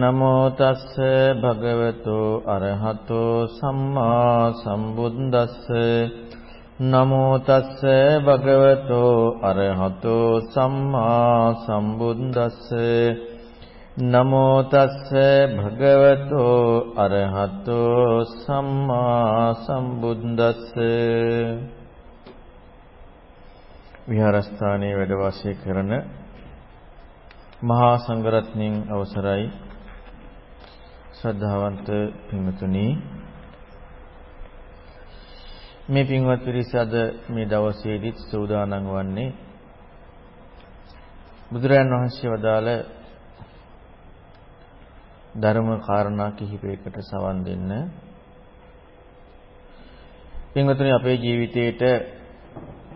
නමෝ තස්ස භගවතෝ අරහතෝ සම්මා සම්බුද්දස්ස. නමෝ තස්ස භගවතෝ අරහතෝ සම්මා සම්බුද්දස්ස. නමෝ තස්ස භගවතෝ අරහතෝ සම්මා සම්බුද්දස්ස. විහාරස්ථානයේ වැඩ වාසය කරන මහා සංඝරත්නයන් අවසරයි. ශ්‍රද්ධාවන්ත පින්වතුනි මේ පින්වත් පිරිස අද මේ දවසේදීත් සූදානම් වන්නේ බුදුරජාණන් වහන්සේ වදාළ ධර්ම කාරණා කිහිපයකට සවන් දෙන්න පින්වතුනි අපේ ජීවිතේට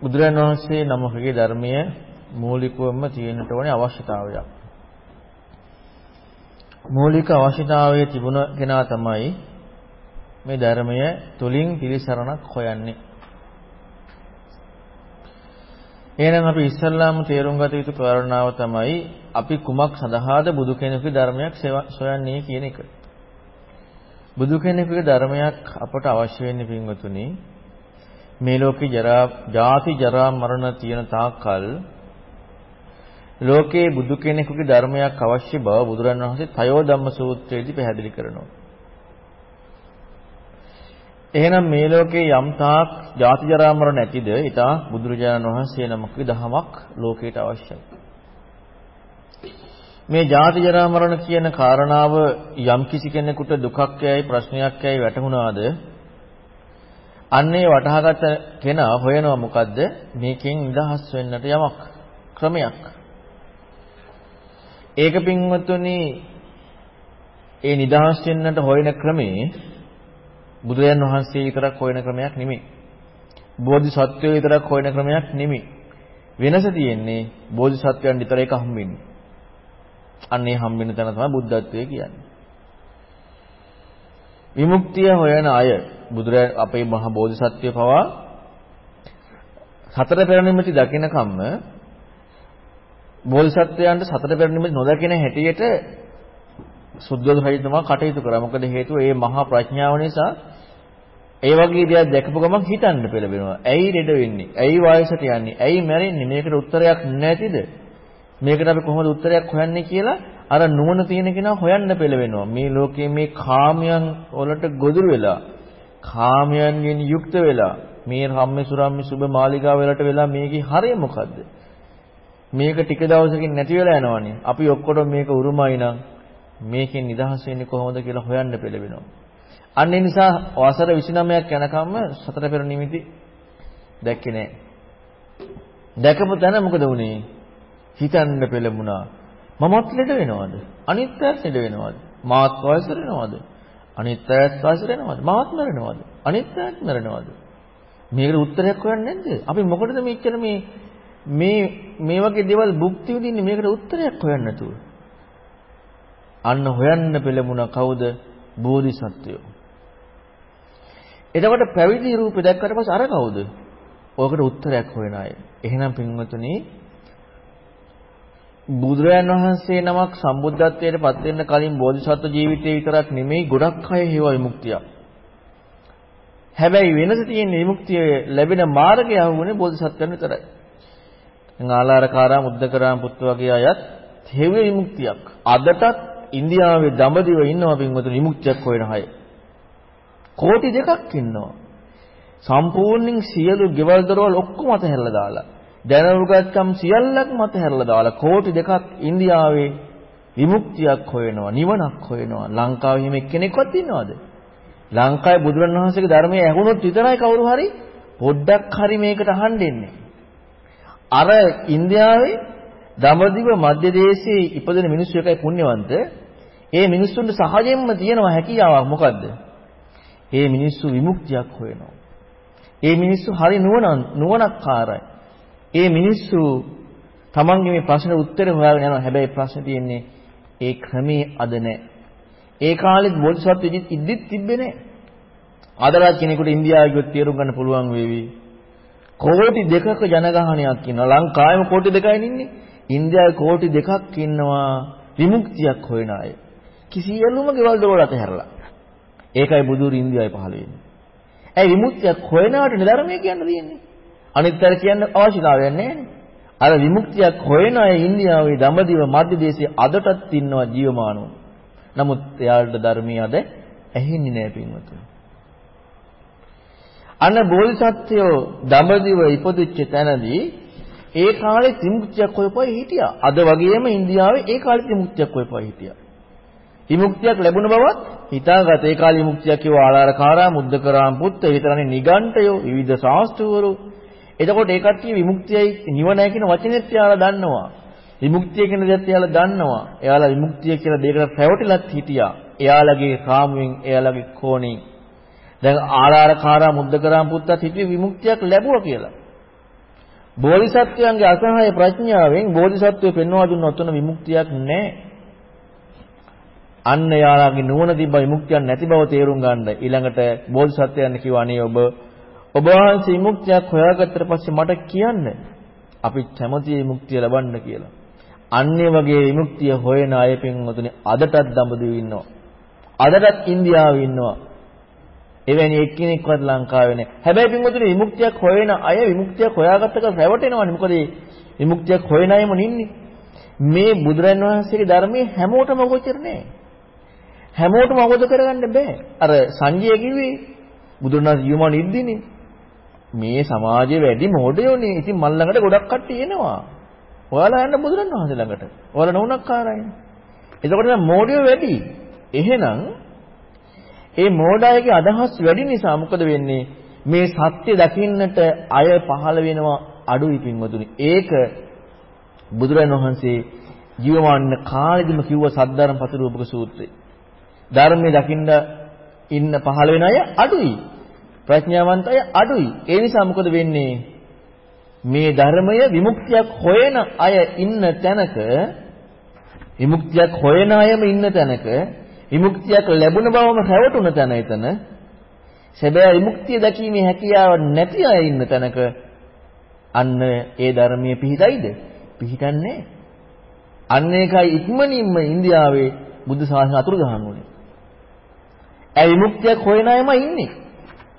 බුදුරජාණන් වහන්සේ නමකගේ ධර්මයේ මූලිකවම තියෙන්නට ඕනේ අවශ්‍යතාවයක්. මූලික අවශ්‍යතාවයේ තිබුණ කෙනා තමයි මේ ධර්මය තුලින් පිළිසරණක් හොයන්නේ. එහෙනම් අපි ඉස්සල්ලාම තේරුම් ගත යුතු කාරණාව තමයි අපි කුමක් සඳහාද බුදු කෙනෙකුගේ ධර්මයක් සොයන්නේ කියන එක. බුදු කෙනෙකුගේ ධර්මයක් අපට අවශ්‍ය වෙන්නේ පින්වතුනි මේ ලෝකේ ජරා ජාති ජරා මරණ තියෙන තාක්කල් ලෝකේ බුදු කෙනෙකුගේ ධර්මයක් අවශ්‍ය බව බුදුරන් වහන්සේ තයෝ ධම්ම සූත්‍රයේදී පැහැදිලි කරනවා. එහෙනම් මේ ලෝකේ යම් තාක් ජාති ජරා මරණ නැතිද? ඊට බුදුරජාණන් වහන්සේ නමකගේ දහමක් ලෝකයට අවශ්‍යයි. මේ ජාති ජරා මරණ කියන කාරණාව යම් කිසි කෙනෙකුට දුකක් යයි ප්‍රශ්නයක් යයි වැටහුණාද? අන්නේ වටහාගත කෙනා හොයනවා මොකද්ද? මේකෙන් නිදහස් වෙන්නට යමක් ක්‍රමයක්. ඒක පින්වතුනි ඒ නිදහස් වෙන්නට හොයන ක්‍රමේ බුදුරජාන් වහන්සේ විතරක් හොයන ක්‍රමයක් නෙමෙයි. බෝධිසත්වයෝ විතරක් හොයන ක්‍රමයක් නෙමෙයි. වෙනස තියෙන්නේ බෝධිසත්වයන් විතර එක හම්බෙන්නේ. අන්නේ හම්බෙන තැන තමයි බුද්ධත්වය කියන්නේ. විමුක්තිය හොයන අය බුදුරජාන් අපේ මහා බෝධිසත්වය පවා සතර පෙර නිමිති දකිනකම්ම බෝධිසත්වයන්ට සතර පෙර නිමිති නොදකින හැටියට සුද්ධෝදන රජතුමා කටයුතු කරා. මොකද හේතුව ඒ මහා ප්‍රඥාව නිසා ඒ වගේ දේවල් දැකපු ගමන් හිතන්න පෙළඹෙනවා. ඇයි ලෙඩ වෙන්නේ? ඇයි වයසට යන්නේ? ඇයි මැරෙන්නේ? මේකට උත්තරයක් නැතිද? මේකට අපි කොහොමද උත්තරයක් හොයන්නේ කියලා අර නුවණ තියෙන කෙනා හොයන්න පෙළවෙනවා. මේ ලෝකයේ මේ කාමයන් වලට ගොදුරු වෙලා කාමයන්ගෙන් යුක්ත වෙලා මේ රම්මසුරම්මි සුබ මාලිගාව වලට වෙලා මේකේ හරය මොකද්ද? මේක ටික දවසකින් නැති වෙලා යනවනේ. අපි ඔක්කොටම මේක උරුමයි නම් මේකෙන් නිදහස් වෙන්නේ කොහොමද කියලා හොයන්න පෙළවෙනවා. අන්න ඒ නිසා වසර 29ක් යනකම්ම සතර පෙර නිමිති දැක්කේ නැහැ. දැකපු තැන මොකද වුනේ? හිතන්න පෙළඹුණා. මමත් ලෙඩ වෙනවද? අනිත් අයත් ලෙඩ වෙනවද? මාත් වයසට වෙනවද? අනිත් අයත් වයසට වෙනවද? මාත් මරණවද? අනිත් අයත් මරණවද? මේකට උත්තරයක් හොයන්නේ නැද්ද? අපි මොකටද මෙච්චර මේ මේ මේ වගේ දේවල් භුක්ති විඳින්නේ මේකට උත්තරයක් හොයන්න නැතුව. අන්න හොයන්න පෙළඹුණ කවුද? බෝධිසත්වයෝ. එතකොට පැවිදි රූපේ දැක්කට පස්සේ අර කවුද? ඕකට උත්තරයක් හොයන අය. එහෙනම් පින්වතුනි බුදුරයන් වහන්සේ නමක් සම්බුද්ධත්වයට පත් වෙන්න කලින් බෝධිසත්ව ජීවිතේ විතරක් නෙමෙයි ගොඩක් අය හේව විමුක්තිය. හැබැයි වෙනස තියෙන්නේ විමුක්තිය ලැබෙන මාර්ගය අහුවනේ බෝධිසත්වයන් විතරයි. ආලාරකාරා මුද්දකරාම පුත් වගේ අයත් හේව විමුක්තියක්. අදටත් ඉන්දියාවේ දඹදිව ඉන්නවා පින්වතුනි විමුක්තියක් හොයන අය. කෝටි දෙකක් ඉන්නවා. සම්පූර්ණයෙන් සියලු ගෙවල් දොරවල් ඔක්කොම අතහැරලා දාලා දැනුගත්කම් සියල්ලක්ම අතහැරලා දාලා කෝටි දෙකක් ඉන්දියාවේ විමුක්තියක් හොයනවා නිවනක් හොයනවා ලංකාවේ හිම එක්කෙනෙක්වත් ඉන්නවද ලංකාවේ බුදුරණවහන්සේගේ ධර්මය ඇහුනොත් විතරයි කවුරු හරි පොඩ්ඩක් හරි මේකට අහන්න එන්නේ අර ඉන්දියාවේ දඹදිව මධ්‍ය දේශයේ ඉපදෙන මිනිස්සු එකයි පුණ්‍යවන්ත. ඒ මිනිස්සුන්ට සහජයෙන්ම තියෙනවා හැකියාවක් මොකද්ද? ඒ මිනිස්සු විමුක්තියක් හොයනවා. ඒ මිනිස්සු හරි නුවණ නුවණක්කාරයි. ඒ මිනිස්සු තමන්ගේ මේ ප්‍රශ්නෙට උත්තර හොයාගෙන යනවා. හැබැයි ප්‍රශ්නේ තියෙන්නේ ඒ ක්‍රමේ අද නැහැ. ඒ කාලෙත් බෝධිසත්ව ඉදිත් තිබ්බේ නැහැ. අදවත් කෙනෙකුට ඉන්දියාවේ ගියොත් තේරුම් ගන්න පුළුවන් වේවි. කෝටි දෙකක ජනගහනයක් ඉන්නවා. ලංකාවේම කෝටි දෙකයි ඉන්නේ. ඉන්දියාවේ කෝටි දෙකක් ඉන්නවා විමුක්තියක් හොයන අය. කිසියලුම ගෙවල් දොරවල් අතහැරලා. ඒකයි බුදුරු ඉන්දියාවේ පහළ වෙන්නේ. ඇයි විමුක්තියක් හොයනවට නිධර්මයේ කියන්න තියෙන්නේ? අනිත්තර කියන්න අවශ්‍යතාවයක් නැහැ අර විමුක්තියක් හොයන අය ඉන්දියාවේ දඹදිව මධ්‍ය දේශයේ අදටත් ඉන්නවා ජීවමානව. නමුත් එයාලට ධර්මයේ අද ඇහෙන්නේ නැහැ පින්වතුනි. අන්න බෝධිසත්වයෝ දඹදිව ඉපදිච්ච තැනදී ඒ කාලේ විමුක්තියක් හොයපුවා හිටියා. අද වගේම ඉන්දියාවේ ඒ කාලේ විමුක්තියක් හොයපුවා හිටියා. විමුක්තියක් ලැබුණ බවත් හිතාගත ඒ කාලේ විමුක්තියක් කිව්ව ආලාරකාරා මුද්දකරාම් පුත්ත විතරනේ නිගණ්ඨයෝ විවිධ ශාස්ත්‍රවරු එතකොට ඒ කට්ටිය විමුක්තියයි නිවනයි කියන වචනේත් එයාලා දන්නවා. විමුක්තිය කියන දේත් එයාලා දන්නවා. එයාලා විමුක්තිය කියලා දෙයකට පැවටිලත් හිටියා. එයාලගේ කාමුවෙන් එයාලගේ කෝණෙන්. දැන් ආරාරකාරා මුද්දකරාම් පුත්තත් හිතුවේ විමුක්තියක් ලැබුවා කියලා. බෝධිසත්වයන්ගේ අසහාය ප්‍රඥාවෙන් බෝධිසත්වය පෙන්වා දුන්න ඔතන විමුක්තියක් නැහැ. අන්න යාළගේ නුවණ තිබ්බ විමුක්තියක් නැති බව තේරුම් ගන්න ඊළඟට බෝධිසත්වයන් කිව්වා අනේ ඔබ ඔබ වහන්සේ විමුක්තියක් හොයාගත්තට පස්සේ මට කියන්න අපි කැමති විමුක්තිය ලබන්න කියලා. අන්නේ වගේ විමුක්තිය හොයන අය පින්වතුනි අදටත් දඹදිව ඉන්නවා. අදටත් ඉන්දියාවේ ඉන්නවා. එවැනි එක්කෙනෙක්වත් ලංකාවේ නැහැ. හැබැයි පින්වතුනි විමුක්තියක් හොයන අය විමුක්තියක් හොයාගත්තක රැවටෙනවනේ. මොකද විමුක්තියක් හොයන අයම නින්නේ. මේ බුදුරන් වහන්සේගේ ධර්මයේ හැමෝටම ගෝචර නෑ. හැමෝටම අවබෝධ කරගන්න බෑ. අර සංජය කිව්වේ බුදුරණස් ජීවමාන ඉද්දීනේ. මේ සමාජයේ වැඩි මොඩයෝනේ. ඉතින් මල් ළඟට ගොඩක් කට්ටිය එනවා. ඔයාලා යන්න බුදුරණවහන්සේ ළඟට. ඔයාලා නෝනක්කාරයිනේ. එතකොට නම් මොඩයෝ වැඩි. එහෙනම් ඒ මෝඩායගේ අදහස් වැඩි නිසා මොකද වෙන්නේ? මේ සත්‍ය දකින්නට අය පහළ වෙනවා අඩුයි පින්වතුනි. ඒක බුදුරජාණන් වහන්සේ ජීවමාන කාලෙදිම කිව්ව සද්ධර්ම පතිරූපක සූත්‍රය. ධර්මයේ දකින්න ඉන්න පහළ වෙන අය අඩුයි. ප්‍රඥාවන්ත අය අඩුයි. ඒ නිසා මොකද වෙන්නේ? මේ ධර්මය විමුක්තියක් හොයන අය ඉන්න තැනක විමුක්තියක් හොයන අයම ඉන්න තැනක විමුක්තියක් ලැබුණ බවම රැවටුණ තැන එතන සැබෑ විමුක්තිය දැකීමේ හැකියාව නැති අය ඉන්න තැනක අන්න ඒ ධර්මයේ පිහිටයිද පිහිටන්නේ අන්න ඒකයි ඉක්මනින්ම ඉන්දියාවේ බුද්ධ ශාසනය අතුරුදහන් වුණේ. ඒ විමුක්තියක් හොයන අයම ඉන්නේ.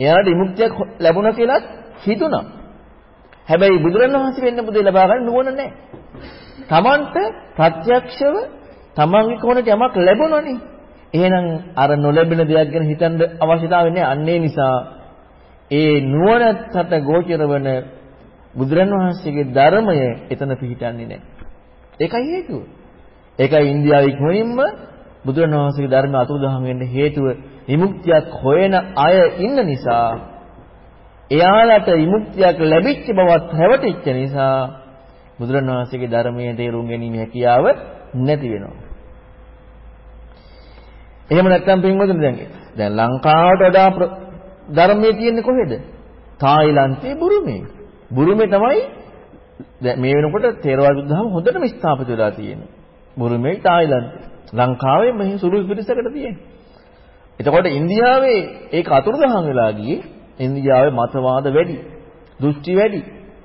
එයාට විමුක්තියක් ලැබුණා කියලා හිතුණා. හැබැයි බුදුරණවහන්සේ වෙන්න බුදේ ලබා ගන්න නුවණ නැහැ. Tamanට ප්‍රත්‍යක්ෂව තමන්ගේ කොනට යමක් ලැබුණොනේ. එහෙනම් අර නොලැබෙන දෙයක් ගැන හිතන්න අවශ්‍යතාවය නැහැ. අන්නේ නිසා ඒ නුවණට ගෝචර වන බුදුරණවහන්සේගේ ධර්මය එතන පිහිටන්නේ නැහැ. ඒකයි හේතුව. ඒකයි ඉන්දියාවේ ඉක්මනින්ම බුදුරණවහන්සේගේ ධර්මය අතුරුදහන් වෙන්න හේතුව විමුක්තියක් හොයන අය ඉන්න නිසා එයාලට විමුක්තියක් ලැබිච්ච බවත් හැවටිච්ච නිසා බුදුරණවහන්සේගේ ධර්මයේ තේරුම් ගැනීම හැකියාව නැති වෙනවා. එහෙම නැත්නම් පින්වතුනි දැන් දැන් ලංකාවට වඩා ධර්මයේ තියෙන්නේ කොහෙද? තායිලන්තේ බුරුමේ. බුරුමේ තමයි මේ වෙනකොට තේරවාද බුද්ධහම හොඳටම ස්ථාපිත වෙලා තියෙන්නේ. බුරුමේ තායිලන්තේ. ලංකාවේ මෙහි සුළු පිරිසකට තියෙන්නේ. එතකොට ඉන්දියාවේ ඒක අතුරුදහන් වෙලා ගියේ ඉන්දියාවේ මතවාද වැඩි. දෘෂ්ටි වැඩි.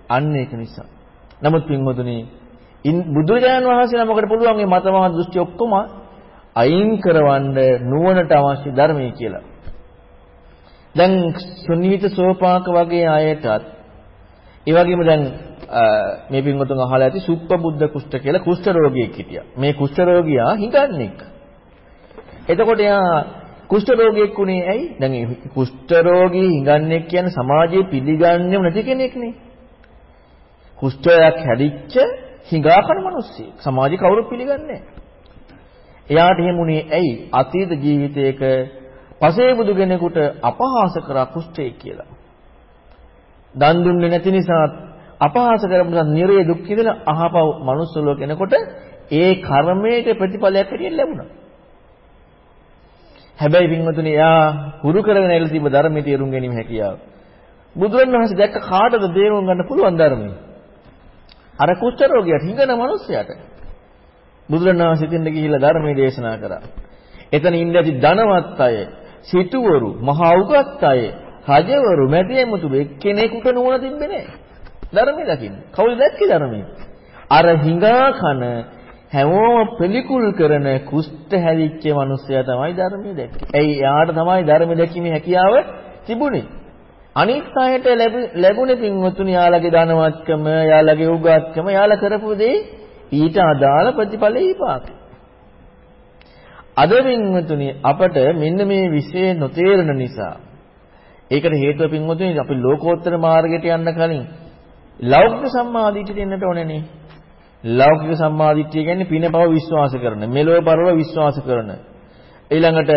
අන්න ඒක නිසා. නමුත් පින්වතුනි බුදුරජාණන් වහන්සේ නමකට පුළුවන් මේ මතවාද දෘෂ්ටි ඔක්කොම අයින් කරවන්න නුවණට අවශ්‍ය ධර්මයේ කියලා. දැන් සුනීත සෝපාක වගේ අයටත් ඒ වගේම දැන් මේ පින්වතුන් අහලා ඇති සුප්පබුද්ධ කුෂ්ඨ කියලා කුෂ්ඨ රෝගියෙක් හිටියා. මේ කුෂ්ඨ රෝගියා හිඟන්නේක්. එතකොට එයා කුෂ්ඨ රෝගියෙක් උනේ ඇයි? දැන් මේ කුෂ්ඨ රෝගී හිඟන්නේක් කියන්නේ සමාජයේ පිළිගන්නේම නැති කෙනෙක්නේ. කුෂ්ඨයක් හැදිච්ච හිඟා කන මිනිස්සෙක්. සමාජේ කවුරුත් පිළිගන්නේ නැහැ. එයාට එහෙමුනේ ඇයි? අතීත ජීවිතයක පසේබුදු කෙනෙකුට අපහාස කරා කුෂ්ඨය කියලා. දන් දුන්නේ නැති නිසා අපහාස කරපු නිසා නිරේ දුක් විඳලා අහපව මනුස්ස ලෝක කෙනෙකුට ඒ කර්මයේ ප්‍රතිඵලයක් හැටියට ලැබුණා. හැබැයි පින්වතුනි එයා හුරු කරගෙන ඉල තිබ්බ ධර්මයේ තේරුම් ගැනීම හැකියාව. බුදුරණවහන්සේ දැක්ක කාටද තේරුම් ගන්න පුළුවන් ධර්මයේ? අර කුෂ්ඨ රෝගියට හිඟන මිනිස්සයාට. බුදුරණවහන්සේ දෙන්න ගිහිල්ලා ධර්මයේ දේශනා කරා. එතන ඉන්න ඇති ධනවත් අය, සිටුවරු, මහා උගත් අය, රජවරු, මැතිඇමතුරු එක්කෙනෙකුට නුවණ තිබ්බේ නැහැ. ධර්මයේ දකින්න. කවුද දැක්කේ ධර්මයේ? අර හිඟා කන හැමෝම පිළිකුල් කරන කුෂ්ඨ හැදිච්ච මිනිස්සයා තමයි ධර්මයේ දැක්කේ. ඇයි එයාට තමයි ධර්ම දැකීමේ හැකියාව තිබුණේ. අනිත් අයට ලැබුණේ පින්වතුනි යාළගේ ධනවත්කම, යාළගේ උගත්කම, යාළ කරපු දේ ඊට අදාළ ප්‍රතිඵල විපාක. අද පින්වතුනි අපට මෙන්න මේ විශේෂ නොතේරෙන නිසා ඒකට හේතුව පින්වතුනි අපි ලෝකෝත්තර මාර්ගයට යන්න කලින් ලෞකික සම්මාදිටියට එන්නට ඕනේනේ. ලෞකික සම්මාදිට්ඨිය කියන්නේ පිනපව විශ්වාස කරන, මෙලොව පරලොව විශ්වාස කරන. ඊළඟට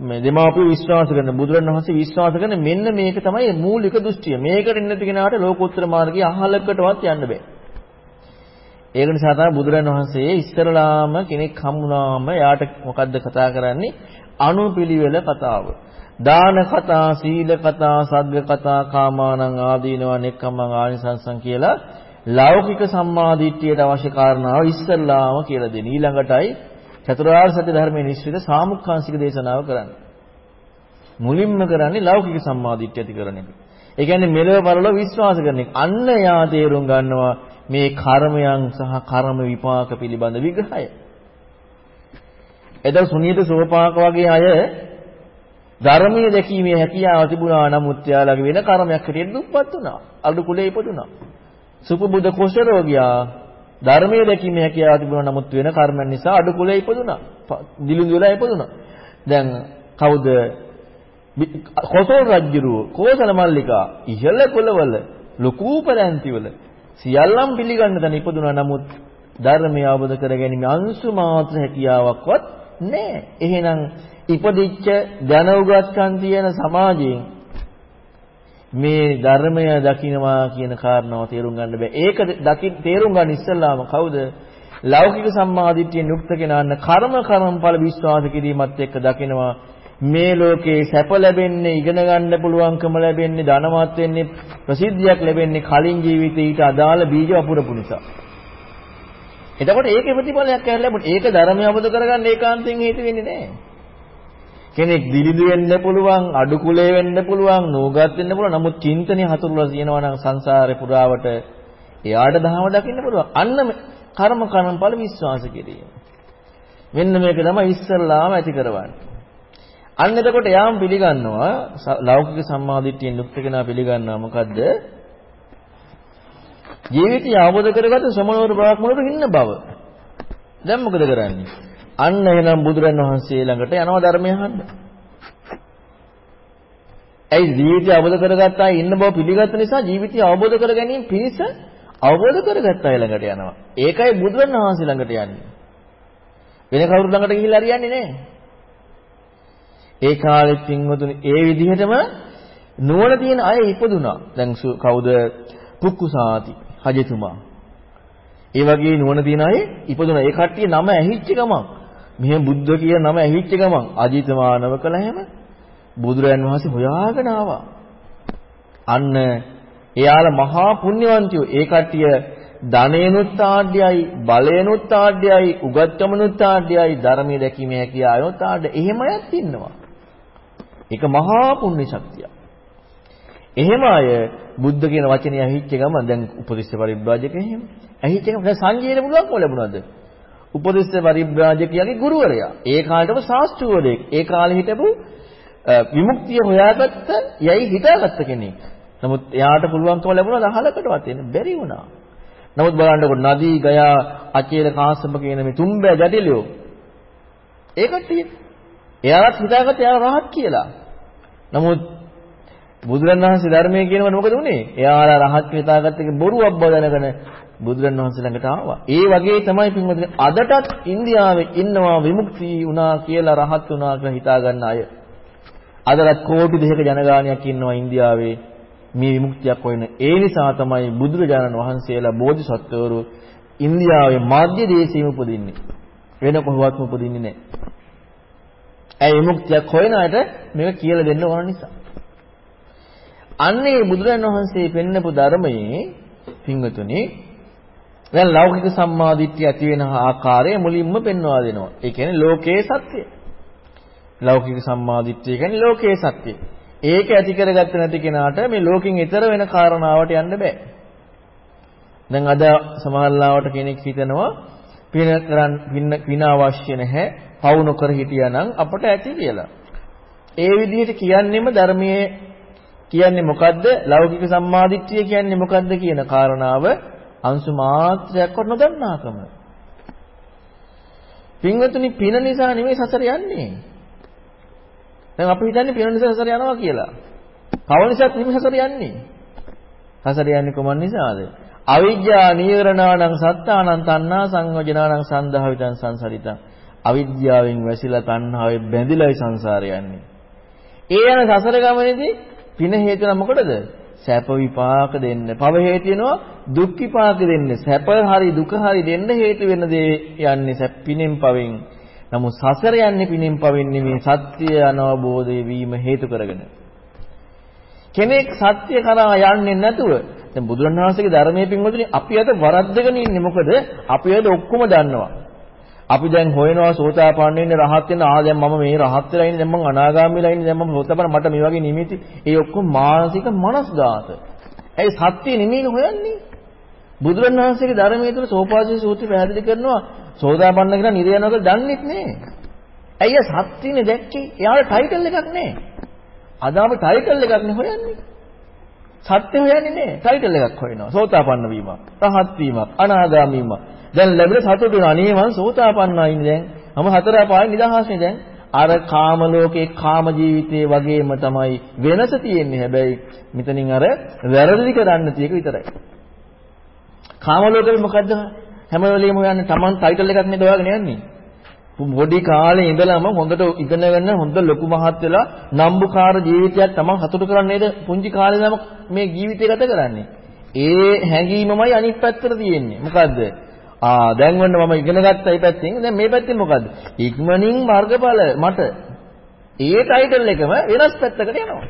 මේ දෙමාපිය විශ්වාස කරන, බුදුරණවහන්සේ විශ්වාස කරන මෙන්න මේක තමයි මූලික දෘෂ්ටිය. මේකට ඉන්න කෙනාට ලෝකෝත්තර මාර්ගය අහලකටවත් යන්න බෑ. ඒක නිසා තමයි බුදුරණවහන්සේ ඉස්සරලාම කෙනෙක් හම්බුනාම යාට මොකද්ද කතා කරන්නේ? අනුපිළිවෙල කතාව. දාන කතා, සීල කතා, සග්ග කතා, කාමානං ආදීනවා, නෙක්ඛම්මං ආනිසංසං කියලා ලෞකික සම්මාදිට්ඨියට අවශ්‍ය කාරණාව ඉස්සල්ලාම කියලා දෙන. ඊළඟටයි චතුරාර්ය සත්‍ය ධර්මයේ නිශ්චිත සාමුක්ඛාංශික දේශනාව කරන්නේ. මුලින්ම කරන්නේ ලෞකික සම්මාදිට්ඨිය ඇති කරන එක. ඒ කියන්නේ මෙලව පරලොව විශ්වාස කරන එක. අන්න යා තේරුම් ගන්නවා මේ කර්මයන් සහ කර්ම විපාක පිළිබඳ විග්‍රහය. එදා සුනීත සෝපාක වගේ අය ධර්මයේ දැකීමේ හැකියාව තිබුණා නමුත් එයාලගේ වෙන කර්මයක් හැටියට දුප්පත් වුණා. අඩු කුලේ ඉපදුනා. සුපබුද කුෂ රෝගියා ධර්මයේ දැකීමේ හැකියාව තිබුණා නමුත් වෙන කර්මයන් නිසා අඩු කුලේ ඉපදුනා. දිලුඳු වෙලා ඉපදුනා. දැන් කවුද? කොසල් රජුරුව, කෝසල මල්ලිකා ඉහළ කුලවල ලොකු පැලැන්තිවල සියල්ලම් පිළිගන්න තැන ඉපදුනා නමුත් ධර්මය අවබෝධ කරගැනීම අංශු මාත්‍ර හැකියාවක්වත් නැහැ. එහෙනම් ඉපදිච්ච දැන උගත්කම් තියෙන සමාජයෙන් මේ ධර්මය දකින්නවා කියන කාරණාව තේරුම් ගන්න බෑ. ඒක දකින් තේරුම් ගන්න ඉස්සෙල්ලාම කවුද? ලෞකික සම්මාදිට්ඨියෙන් යුක්ත කෙනාන්න කර්ම කර්මඵල විශ්වාස කිරීමත් එක්ක දකිනවා මේ ලෝකේ සැප ලැබෙන්නේ ඉගෙන ගන්න පුළුවන්කම ලැබෙන්නේ ධනවත් වෙන්නේ ප්‍රසිද්ධියක් ලැබෙන්නේ කලින් ජීවිතේ ඊට අදාළ බීජ වපුරපු නිසා. එතකොට ඒකේ ප්‍රතිඵලයක් ලැබුණා. ඒක ධර්මය අවබෝධ කරගන්න ඒකාන්තයෙන් හේතු වෙන්නේ නැහැ. කෙනෙක් දිලිදු වෙන්න පුළුවන්, අඩු කුලේ වෙන්න පුළුවන්, නෝගත් වෙන්න පුළුවන්. නමුත් චින්තනයේ හතුරුලා තියෙනවා නම් සංසාරේ පුරාවට එයාට දහම දකින්න පුළුවන්. අන්න කර්ම කර්මඵල විශ්වාස කිරීම. මෙන්න මේක තමයි ඉස්සල්ලාම ඇති කරවන්නේ. අන්න එතකොට යාම පිළිගන්නවා ලෞකික සම්මාදිට්ඨියෙන් යුක්ත කෙනා පිළිගන්නවා මොකද්ද? ජීවිතය අවබෝධ කරගත්ත සමනෝර බ්‍රාහ්මණවරු ඉන්න බව. දැන් මොකද කරන්නේ? අන්න එහෙනම් බුදුරන් වහන්සේ ළඟට යනවා ධර්මය අහන්න. ඇයි ජීවිතය අවබෝධ කරගත්ත අය ඉන්න බව පිළිගත්ත නිසා ජීවිතය අවබෝධ කර ගැනීම පිණිස අවබෝධ කරගත්ත අය ළඟට යනවා. ඒකයි බුදුරන් වහන්සේ ළඟට යන්නේ. වෙන කවුරු ළඟට ගිහිල්ලා හරියන්නේ නැහැ. ඒ කාලෙත් පින්වතුනි ඒ විදිහටම නුවණ තියෙන අය ඉපදුනා. දැන් කවුද පුක්කුසාති රජතුමා. ඒ වගේ නුවණ තියෙන අය ඉපදුනා. ඒ කට්ටිය නම ඇහිච්ච ගමන් මෙහෙම බුද්ධ කියන නම ඇහිච්ච ගමන් අජිතමානව කළ හැම බුදුරයන් වහන්සේ හොයාගෙන ආවා. අන්න එයාලා මහා පුණ්‍යවන්තයෝ ඒ කට්ටිය ධනේනුත් ආඩ්‍යයි බලේනුත් ආඩ්‍යයි උගත්කමනුත් ආඩ්‍යයි ධර්මයේ දැකීමේ හැකියාවනුත් ආඩ්‍ය එහෙම අයත් ඉන්නවා. ඒක මහා පුණ්‍ය ශක්තිය. එහෙම අය බුද්ධ කියන වචනේ ඇහිච්ච ගමන් දැන් උපදිස්ස පරිබ්‍රාජක එහෙම ඇහිච්ච ගමන් දැන් සංජීවන පුළුවන්කම ලැබුණාද? උපදිස්ස පරිබ්‍රාජකයාගේ ගුරුවරයා. ඒ කාලේටම ශාස්ත්‍රවරයෙක්. ඒ කාලේ හිටපු විමුක්තිය හොයාගත්ත යයි හිතාගත්ත කෙනෙක්. නමුත් එයාට පුළුවන්කම ලැබුණා දහලකටවත් එන්න බැරි වුණා. නමුත් බලන්නකො නදී ගයා අචේල කාශ්‍යප කියන මේ තුම්බෑ ජටිලයෝ ඒ කට්ටිය එයාලත් හිතාගත්ත එයා රහත් කියලා. නමුත් බුදුරණවහන්සේ ධර්මයේ කියනකොට මොකද උනේ? එයාලා රහත් හිතාගත්ත එක බොරුවක් බව දැනගෙන බුදුරන් වහන්සේ ළඟට ආවා. ඒ වගේ තමයි පින්වතුනි අදටත් ඉන්දියාවේ ඉන්නවා විමුක්තිය වුණා කියලා රහත් වුණා කියලා හිතා ගන්න අය. අදටත් කෝටි දෙකක ජනගහනයක් ඉන්නවා ඉන්දියාවේ මේ විමුක්තියක් හොයන. ඒ නිසා තමයි බුදුරජාණන් වහන්සේලා බෝධිසත්වවරු ඉන්දියාවේ මධ්‍ය දේශයේම උපදින්නේ. වෙන කොහොමවත් උපදින්නේ නැහැ. ඒ විමුක්තියක් හොයන අයට මේක කියලා දෙන්න ඕන නිසා. අන්නේ බුදුරජාණන් වහන්සේ පෙන්නපු ධර්මයේ පින්වතුනි දැන් ලෞකික සම්මාදිට්ඨිය ඇති වෙන ආකාරය මුලින්ම පෙන්වා දෙනවා. ඒ කියන්නේ ලෝකයේ සත්‍ය. ලෞකික සම්මාදිට්ඨිය කියන්නේ ලෝකයේ සත්‍ය. ඒක ඇති කරගත්ත නැති කෙනාට මේ ලෝකෙන් ඈතර වෙන කාරණාවට යන්න බෑ. දැන් අද සමහරලාවට කෙනෙක් හිතනවා පින කරන් පින පින අවශ්‍ය නැහැ. පවු නොකර හිටියානම් අපට ඇති කියලා. ඒ විදිහට කියන්නෙම ධර්මයේ කියන්නේ මොකද්ද? ලෞකික සම්මාදිට්ඨිය කියන්නේ මොකද්ද කියන කාරණාව අංශු මාත්‍රයක්වත් නොදන්නාකම. පින්වතුනි පින නිසා නෙමෙයි සසර යන්නේ. දැන් අපි හිතන්නේ පින නිසා සසර යනවා කියලා. පව නිසා නෙමෙයි සසර යන්නේ. සසර යන්නේ කොමන් නිසාද? අවිද්‍යා නීවරණානං සත්තානං තණ්හා සංයෝජනානං සන්දහවිතං සංසරිතං. අවිද්‍යාවෙන් වැසිලා තණ්හාවෙන් බැඳිලායි සංසාරය යන්නේ. ඒ යන සසර ගමනේදී පින හේතු නම් මොකටද? සැප විපාක දෙන්න. පව හේතු වෙනවා දුක් විපාක දෙන්න. සැප හරි දුක හරි දෙන්න හේතු වෙන දේ යන්නේ සැප පිනෙන් පවෙන්. නමුත් සසර යන්නේ පිනෙන් පවෙන් නෙමෙයි සත්‍ය අනවබෝධය වීම හේතු කරගෙන. කෙනෙක් සත්‍ය කරා යන්නේ නැතුව දැන් බුදුරණවහන්සේගේ ධර්මයේ පින්වතුනි අපි අද වරද්දගෙන ඉන්නේ මොකද? අපි අද ඔක්කොම දන්නවා. අපි දැන් හොයනවා සෝතාපන්න වෙන්න රහත් වෙන්න ආ දැන් මම මේ රහත් වෙලා ඉන්නේ දැන් මම අනාගාමී වෙලා ඉන්නේ දැන් මම සෝතාපන්න මට මේ වගේ නිමිති ඒ ඔක්කොම මානසික මනස්ගත. ඒ සත්‍ය නෙමෙයි හොයන්නේ. බුදුරණවහන්සේගේ ධර්මයේ තුල සෝපාදී සූත්‍රය පැහැදිලි කරනවා සෝතාපන්න කියලා නිරයනක දන්නෙත් නෑ. ඇයි සත්‍යනේ දැක්කේ? එයාට ටයිටල් එකක් නෑ. අදාම ටයිටල් එකක් නේ හොයන්නේ. සත්‍ය හොයන්නේ නෑ. ටයිටල් එකක් හොයනවා. සෝතාපන්න වීමක්, රහත් වීමක්, අනාගාමී වීමක්. දැන් ලැබෙන සතුට වෙන අනේ මං සෝතාපන්නයිනේ දැන්. මම හතර පායි නිදහස්නේ දැන්. අර කාම ලෝකේ කාම ජීවිතයේ වගේම තමයි වෙනස තියෙන්නේ. හැබැයි මෙතනින් අර වැරදි කරන්න තියෙක විතරයි. කාම ලෝකෙ මොකද්ද? හැම වෙලෙම යන්නේ Taman ටයිටල් එකක් නේද හොයාගෙන යන්නේ. පොඩි කාලේ ඉඳලම හොඳට ඉගෙනගෙන හොඳ ලොකු මහත් වෙලා නම්බුකාර ජීවිතයක් Taman හතුරු කරන්නේ නේද? පුංචි කාලේ ඉඳලම මේ ජීවිතය ගත කරන්නේ. ඒ හැඟීමමයි අනිත් පැත්තට තියෙන්නේ. මොකද්ද? ආ දැන් වන්න මම ඉගෙන ගත්තා මේ පැත්තෙන්. දැන් මේ පැත්තෙන් මොකද්ද? ඉක්මනින් මාර්ගඵල මට. ඒ ටයිටල් එකම වෙනස් පැත්තකට යනවා.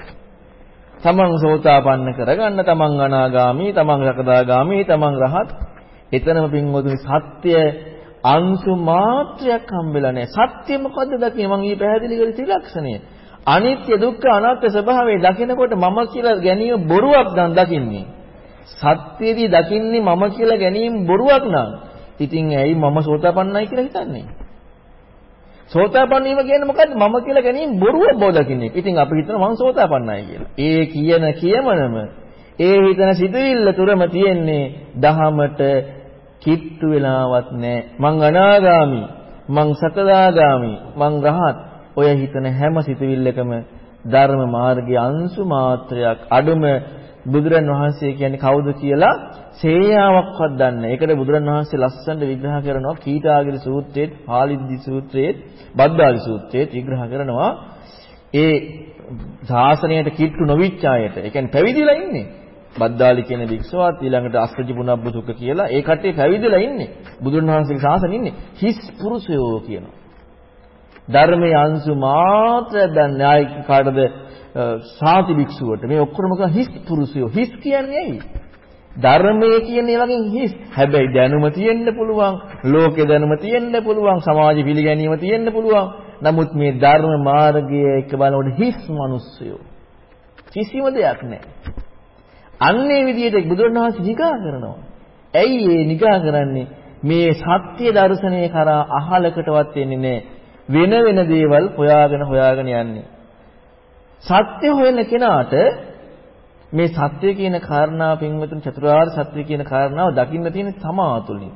තමන් සෝතාපන්න කරගන්න, තමන් අනාගාමි, තමන් රකදාගාමි, තමන් රහත්. එතනම පින්වතුනි සත්‍ය අංශු මාත්‍රයක් හම්බෙලා නැහැ. සත්‍ය මොකද්ද දකින්නේ? මම ඊ පැහැදිලි කරේ ත්‍රිලක්ෂණය. අනිත්‍ය දුක්ඛ අනාත්ම ස්වභාවය දකිනකොට මම කියලා ගැනීම බොරුවක් නම් දකින්නේ. සත්‍යයේදී දකින්නේ මම කියලා ගැනීම බොරුවක් නම් ඉතින් ඇයි මම සෝතාපන්නයි කියලා හිතන්නේ? සෝතාපන්න වීම කියන්නේ මොකද්ද? මම කියලා ගැනීම බොරුව බව දකින්නේ. ඉතින් අපි හිතනවා මම සෝතාපන්නයි කියලා. ඒ කියන කියමනම ඒ හිතන සිතුවිල්ල තුරම තියෙන්නේ දහමට කිට්ටු වෙලාවක් නැහැ. මං අනාගාමි, මං සකදාගාමි, මං රහත්. ඔය හිතන හැම සිතුවිල්ලකම ධර්ම මාර්ගයේ අංශු මාත්‍රයක් අඩුම බුදුරන් වහන්සේ කියන්නේ කවුද කියලා සේයාවක්වත් දන්නේ නැහැ. ඒකට බුදුරන් වහන්සේ ලස්සනට විග්‍රහ කරනවා කීටාගිරි සූත්‍රයේත්, පාලිද්දි සූත්‍රයේත්, බද්දාලි සූත්‍රයේත් විග්‍රහ කරනවා. ඒ ශාසනයට කිට්ටු නොවිච්ච අයට, ඒ කියන්නේ පැවිදිලා ඉන්නේ. බද්දාලි කියන භික්ෂුවත් ඊළඟට අස්සජි පුනබ්බුසුක කියලා ඒ කට්ටිය පැවිදිලා ඉන්නේ. බුදුන් වහන්සේගේ ශාසනය ඉන්නේ. හිස් පුරුෂයෝ කියනවා. ධර්මයේ අංශු මාත්‍ර දැන් න්යාය කාටද සාති භික්ෂුවට මේ ඔක්කොම හිස් පුරුෂයෝ හිස් කියන්නේ ඇයි? ධර්මයේ කියන ඒ වගේ හිස්. හැබැයි දැනුම තියෙන්න පුළුවන්, ලෝකේ දැනුම තියෙන්න පුළුවන්, සමාජ පිළිගැනීම තියෙන්න පුළුවන්. නමුත් මේ ධර්ම මාර්ගය එක බලනකොට හිස් මිනිස්සුયો. කිසිම දෙයක් නැහැ. අන්නේ විදිහට බුදුරණවහන්සේ නිගා කරනවා. ඇයි ඒ නිගා කරන්නේ? මේ සත්‍ය දර්ශනය කරා අහලකටවත් එන්නේ නැහැ. වෙන වෙන දේවල් හොයාගෙන හොයාගෙන යන්නේ. සත්‍ය හොයන කෙනාට මේ සත්‍ය කියන කාරණාව පින්වතුන් චතුරාර්ය සත්‍ය කියන කාරණාව දකින්න තියෙන සමාතුලින්.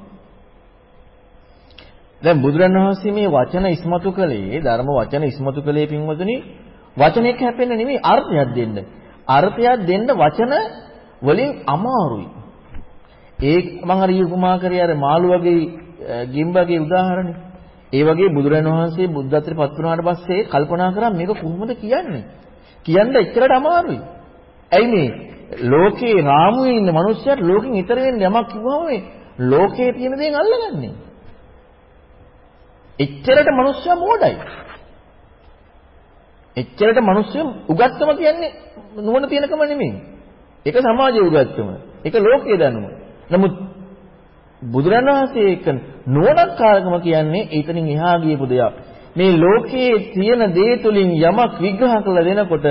දැන් බුදුරණවහන්සේ මේ වචන ඉස්මතු කළේ ධර්ම වචන ඉස්මතු කළේ පින්වතුනි වචනයක හැපෙන්න නෙමෙයි අර්ථයක් දෙන්න. අර්ථයක් දෙන්න වචන වලින් අමාරුයි. ඒ මම අර උපමා කරේ අර මාළු වගේ ගිම්බගේ උදාහරණේ. ඒ වගේ බුදුරණවහන්සේ බුද්ධත්වයට පත් වුණාට පස්සේ කල්පනා කරා මේක කොහොමද කියන්නේ? කියන්න එච්චරට අමාරුයි. ඇයි මේ ලෝකේ රාමුවේ ඉන්න මිනිස්සුන්ට ලෝකෙන් ඈතර වෙන්න යමක් කිව්වම මේ ලෝකේ තියෙන දේන් අල්ලගන්නේ. එච්චරට මිනිස්සු මෝඩයි. එච්චරට මිනිස්සු උගත්තම කියන්නේ නුවණ තියෙනකම නෙමෙයි. ඒක සමාජයේ උගත්තම. ඒක ලෝකයේ දැනුම. නමුත් බුදුරණන් වහන්සේ එක නුවණක්කාරකම කියන්නේ ඊතනින් එහා ගියපු දෙයක්. මේ ලෝකයේ තියෙන දේ තුලින් යමක් විග්‍රහ කරලා දෙනකොට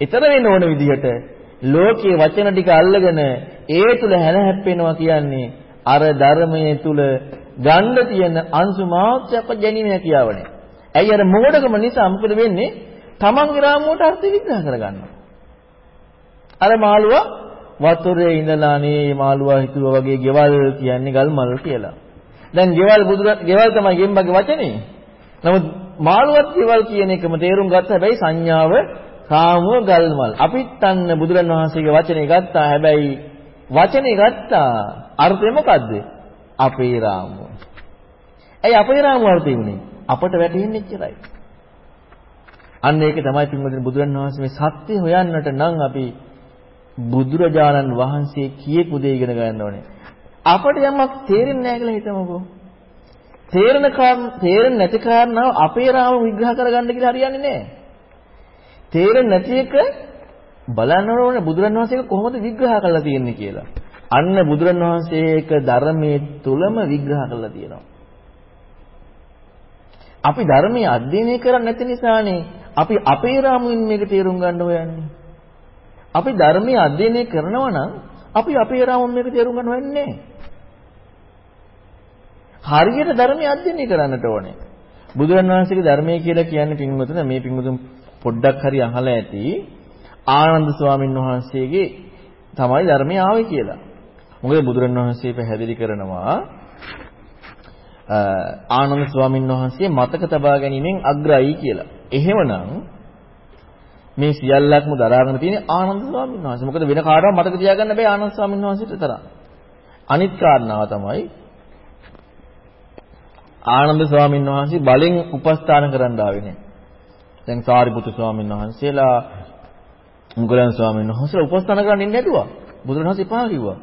ඊතර වෙන්න ඕන විදිහට ලෝකයේ වචන ටික අල්ලගෙන ඒ තුල හැල හැප්පෙනවා කියන්නේ අර ධර්මයේ තුල ගන්න තියෙන අංශු මාත්‍රයක් ගැනීම හැකියාව නැහැ. ඇයි අර මොඩකම නිසා මොකද වෙන්නේ? තමන්ගේ රාමුවට අර්ථ විග්‍රහ කරගන්නවා. අර මාළුවා වතුරේ ඉඳලා නේ මාළුවා හිතුවා වගේ ගෙවල් කියන්නේ ගල් මල් කියලා. දැන් ගෙවල් බුදුර ගෙවල් තමයි ගෙම්බගේ වචනේ. නමුත් මාළුවත් ගෙවල් කියන එකම තේරුම් ගත්ත හැබැයි සංඥාව කාමුව ගල් මල්. අපිත් අන්න බුදුරන් වහන්සේගේ වචනේ ගත්තා හැබැයි වචනේ ගත්තා අර්ථය මොකද්ද? අපේ රාමුව. ඇයි අපේ රාමුව අර්ථය උනේ? අපට වැටහෙන්නේ එච්චරයි. අන්න ඒක තමයි පින්වතුනි බුදුරන් වහන්සේ මේ සත්‍ය හොයන්නට නම් අපි බුදුරජාණන් වහන්සේ කියපු දේ ඉගෙන ගන්න ඕනේ. අපට යමක් තේරෙන්නේ නැහැ කියලා හිතමුකෝ. තේරෙන කාරණා තේරෙන්නේ නැති කාරණාව අපේ රාම විග්‍රහ කරගන්න කියලා හරියන්නේ නැහැ. තේරෙන්නේ නැති එක බලන්න ඕනේ බුදුරණවහන්සේක කොහොමද විග්‍රහ කරලා තියෙන්නේ කියලා. අන්න බුදුරණවහන්සේක ධර්මයේ තුලම විග්‍රහ කරලා තියෙනවා. අපි ධර්මයේ අධ්‍යයනය කරන්නේ නැති නිසානේ අපි අපේ රාමුවෙන් මේක තේරුම් ගන්න හොයන්නේ. අපි ධර්මයේ අධ්‍යයනය කරනවා නම් අපි අපේ රාමුවෙන් මේක තේරුම් ගන්න හොයන්නේ හරියට ධර්මයේ අධ්‍යයනය කරන්නට ඕනේ. බුදුරන් වහන්සේගේ ධර්මයේ කියලා කියන්නේ පින්වතුන් මේ පින්වතුන් පොඩ්ඩක් හරි අහලා ඇති ආනන්ද ස්වාමීන් වහන්සේගේ තමයි ධර්මයේ ආවේ කියලා. මොකද බුදුරන් වහන්සේ පැහැදිලි කරනවා ආනන්ද ස්වාමීන් වහන්සේ මතක තබා ගැනීමෙන් අග්‍රයි කියලා. එහෙමනම් මේ සියල්ලක්ම දරාගෙන තියෙන ආනන්ද ස්වාමීන් වහන්සේ. මොකද වෙන කාටවත් මතක තියාගන්න බෑ ආනන්ද ස්වාමීන් වහන්සේට තරම්. අනිත් කාරණාව තමයි ආනන්ද ස්වාමීන් වහන්සේ බලෙන් උපස්ථාන කරන්න ආවේ නෑ. දැන් සාරිපුත්තු ස්වාමීන් වහන්සේලා මුගලන් ස්වාමීන් වහන්සේලා උපස්ථාන කරන්න ඉන්නේ නැතුවා. බුදුරජාණන් එපා කිව්වා.